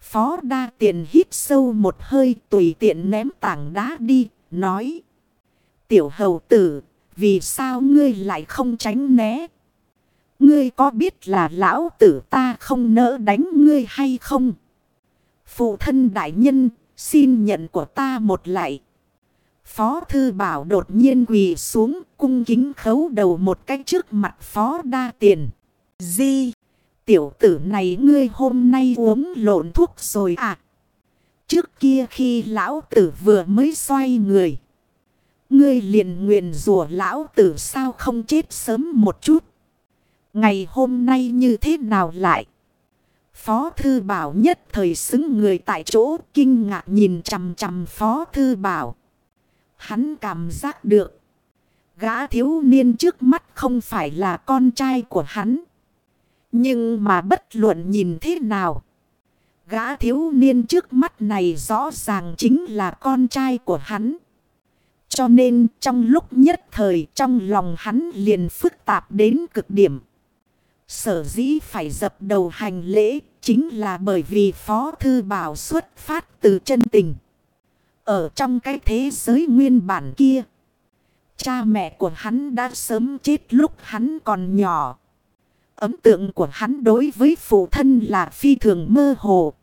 Phó đa tiền hít sâu một hơi tùy tiện ném tảng đá đi, nói. Tiểu hầu tử, vì sao ngươi lại không tránh né? Ngươi có biết là lão tử ta không nỡ đánh ngươi hay không? Phụ thân đại nhân, xin nhận của ta một lại. Phó thư bảo đột nhiên quỳ xuống cung kính khấu đầu một cách trước mặt phó đa tiền. Di, tiểu tử này ngươi hôm nay uống lộn thuốc rồi à? Trước kia khi lão tử vừa mới xoay người. Ngươi liền nguyện rủa lão tử sao không chết sớm một chút. Ngày hôm nay như thế nào lại? Phó Thư Bảo nhất thời xứng người tại chỗ, kinh ngạc nhìn chầm chầm Phó Thư Bảo. Hắn cảm giác được. Gã thiếu niên trước mắt không phải là con trai của hắn. Nhưng mà bất luận nhìn thế nào. Gã thiếu niên trước mắt này rõ ràng chính là con trai của hắn. Cho nên trong lúc nhất thời trong lòng hắn liền phức tạp đến cực điểm. Sở dĩ phải dập đầu hành lễ chính là bởi vì Phó Thư Bảo xuất phát từ chân tình. Ở trong cái thế giới nguyên bản kia, cha mẹ của hắn đã sớm chết lúc hắn còn nhỏ. Ấm tượng của hắn đối với phụ thân là phi thường mơ hồ.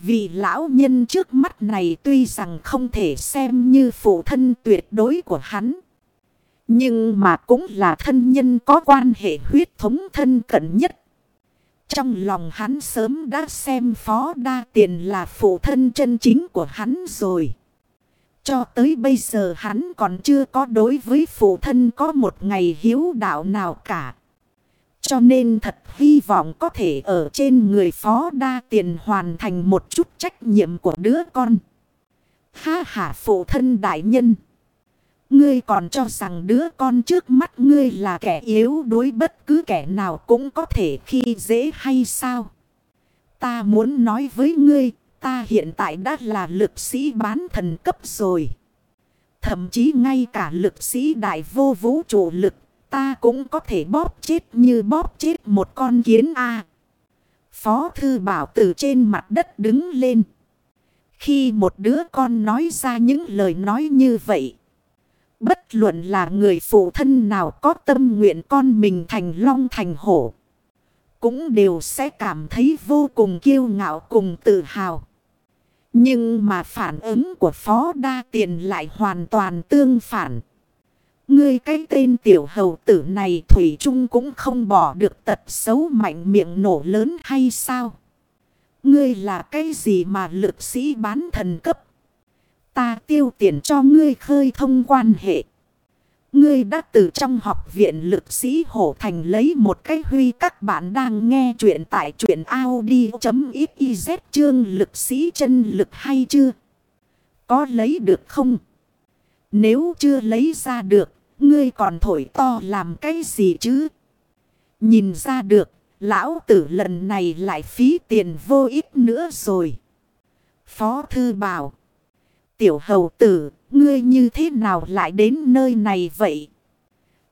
Vì lão nhân trước mắt này tuy rằng không thể xem như phụ thân tuyệt đối của hắn. Nhưng mà cũng là thân nhân có quan hệ huyết thống thân cận nhất. Trong lòng hắn sớm đã xem phó đa tiền là phụ thân chân chính của hắn rồi. Cho tới bây giờ hắn còn chưa có đối với phụ thân có một ngày hiếu đạo nào cả. Cho nên thật hy vọng có thể ở trên người phó đa tiền hoàn thành một chút trách nhiệm của đứa con. Ha ha phụ thân đại nhân. Ngươi còn cho rằng đứa con trước mắt ngươi là kẻ yếu đối bất cứ kẻ nào cũng có thể khi dễ hay sao? Ta muốn nói với ngươi, ta hiện tại đã là lực sĩ bán thần cấp rồi. Thậm chí ngay cả lực sĩ đại vô vũ trụ lực, ta cũng có thể bóp chết như bóp chết một con kiến A. Phó thư bảo từ trên mặt đất đứng lên. Khi một đứa con nói ra những lời nói như vậy. Bất luận là người phụ thân nào có tâm nguyện con mình thành long thành hổ. Cũng đều sẽ cảm thấy vô cùng kiêu ngạo cùng tự hào. Nhưng mà phản ứng của phó đa tiền lại hoàn toàn tương phản. Ngươi cái tên tiểu hầu tử này Thủy Trung cũng không bỏ được tật xấu mạnh miệng nổ lớn hay sao? Ngươi là cái gì mà lực sĩ bán thần cấp? Ta tiêu tiền cho ngươi khơi thông quan hệ. Ngươi đã từ trong học viện lực sĩ hổ thành lấy một cái huy các bạn đang nghe chuyện tại chuyện Audi.xyz chương lực sĩ chân lực hay chưa? Có lấy được không? Nếu chưa lấy ra được, ngươi còn thổi to làm cái gì chứ? Nhìn ra được, lão tử lần này lại phí tiền vô ích nữa rồi. Phó thư bảo. Tiểu hầu tử, ngươi như thế nào lại đến nơi này vậy?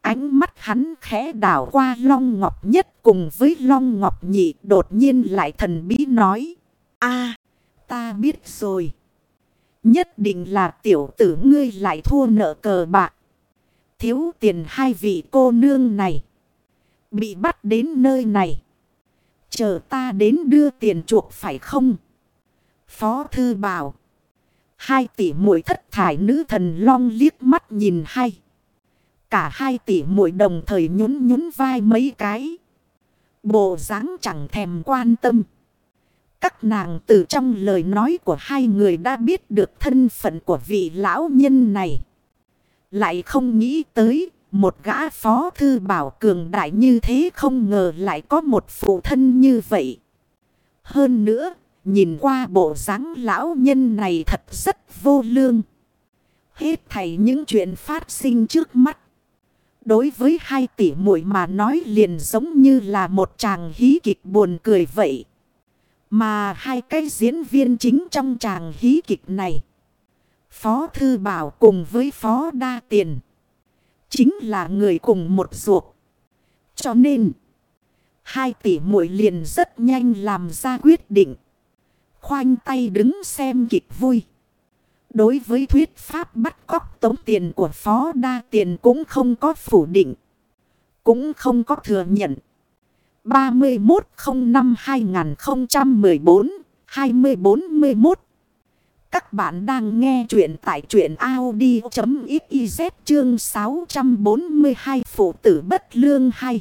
Ánh mắt hắn khẽ đảo qua Long Ngọc Nhất cùng với Long Ngọc Nhị đột nhiên lại thần bí nói. a ta biết rồi. Nhất định là tiểu tử ngươi lại thua nợ cờ bạc. Thiếu tiền hai vị cô nương này. Bị bắt đến nơi này. Chờ ta đến đưa tiền chuộc phải không? Phó thư bảo. Hai tỷ muội thất thải nữ thần long liếc mắt nhìn hai Cả hai tỷ muội đồng thời nhún nhún vai mấy cái. Bộ dáng chẳng thèm quan tâm. Các nàng từ trong lời nói của hai người đã biết được thân phận của vị lão nhân này. Lại không nghĩ tới một gã phó thư bảo cường đại như thế không ngờ lại có một phụ thân như vậy. Hơn nữa, nhìn qua bộ dáng lão nhân này thật rất vô lương. Hết thảy những chuyện phát sinh trước mắt. Đối với hai tỷ muội mà nói liền giống như là một chàng hí kịch buồn cười vậy. Mà hai cái diễn viên chính trong chàng hí kịch này. Phó Thư Bảo cùng với Phó Đa Tiền. Chính là người cùng một ruột. Cho nên. Hai tỷ muội liền rất nhanh làm ra quyết định. Khoanh tay đứng xem kịch vui. Đối với thuyết pháp bắt cóc tống tiền của Phó Đa Tiền cũng không có phủ định. Cũng không có thừa nhận. 3105-2014-2041 các bạn đang nghe chuyện tại truyện Audi.xyz chương 642 Phụ tử bất lương hay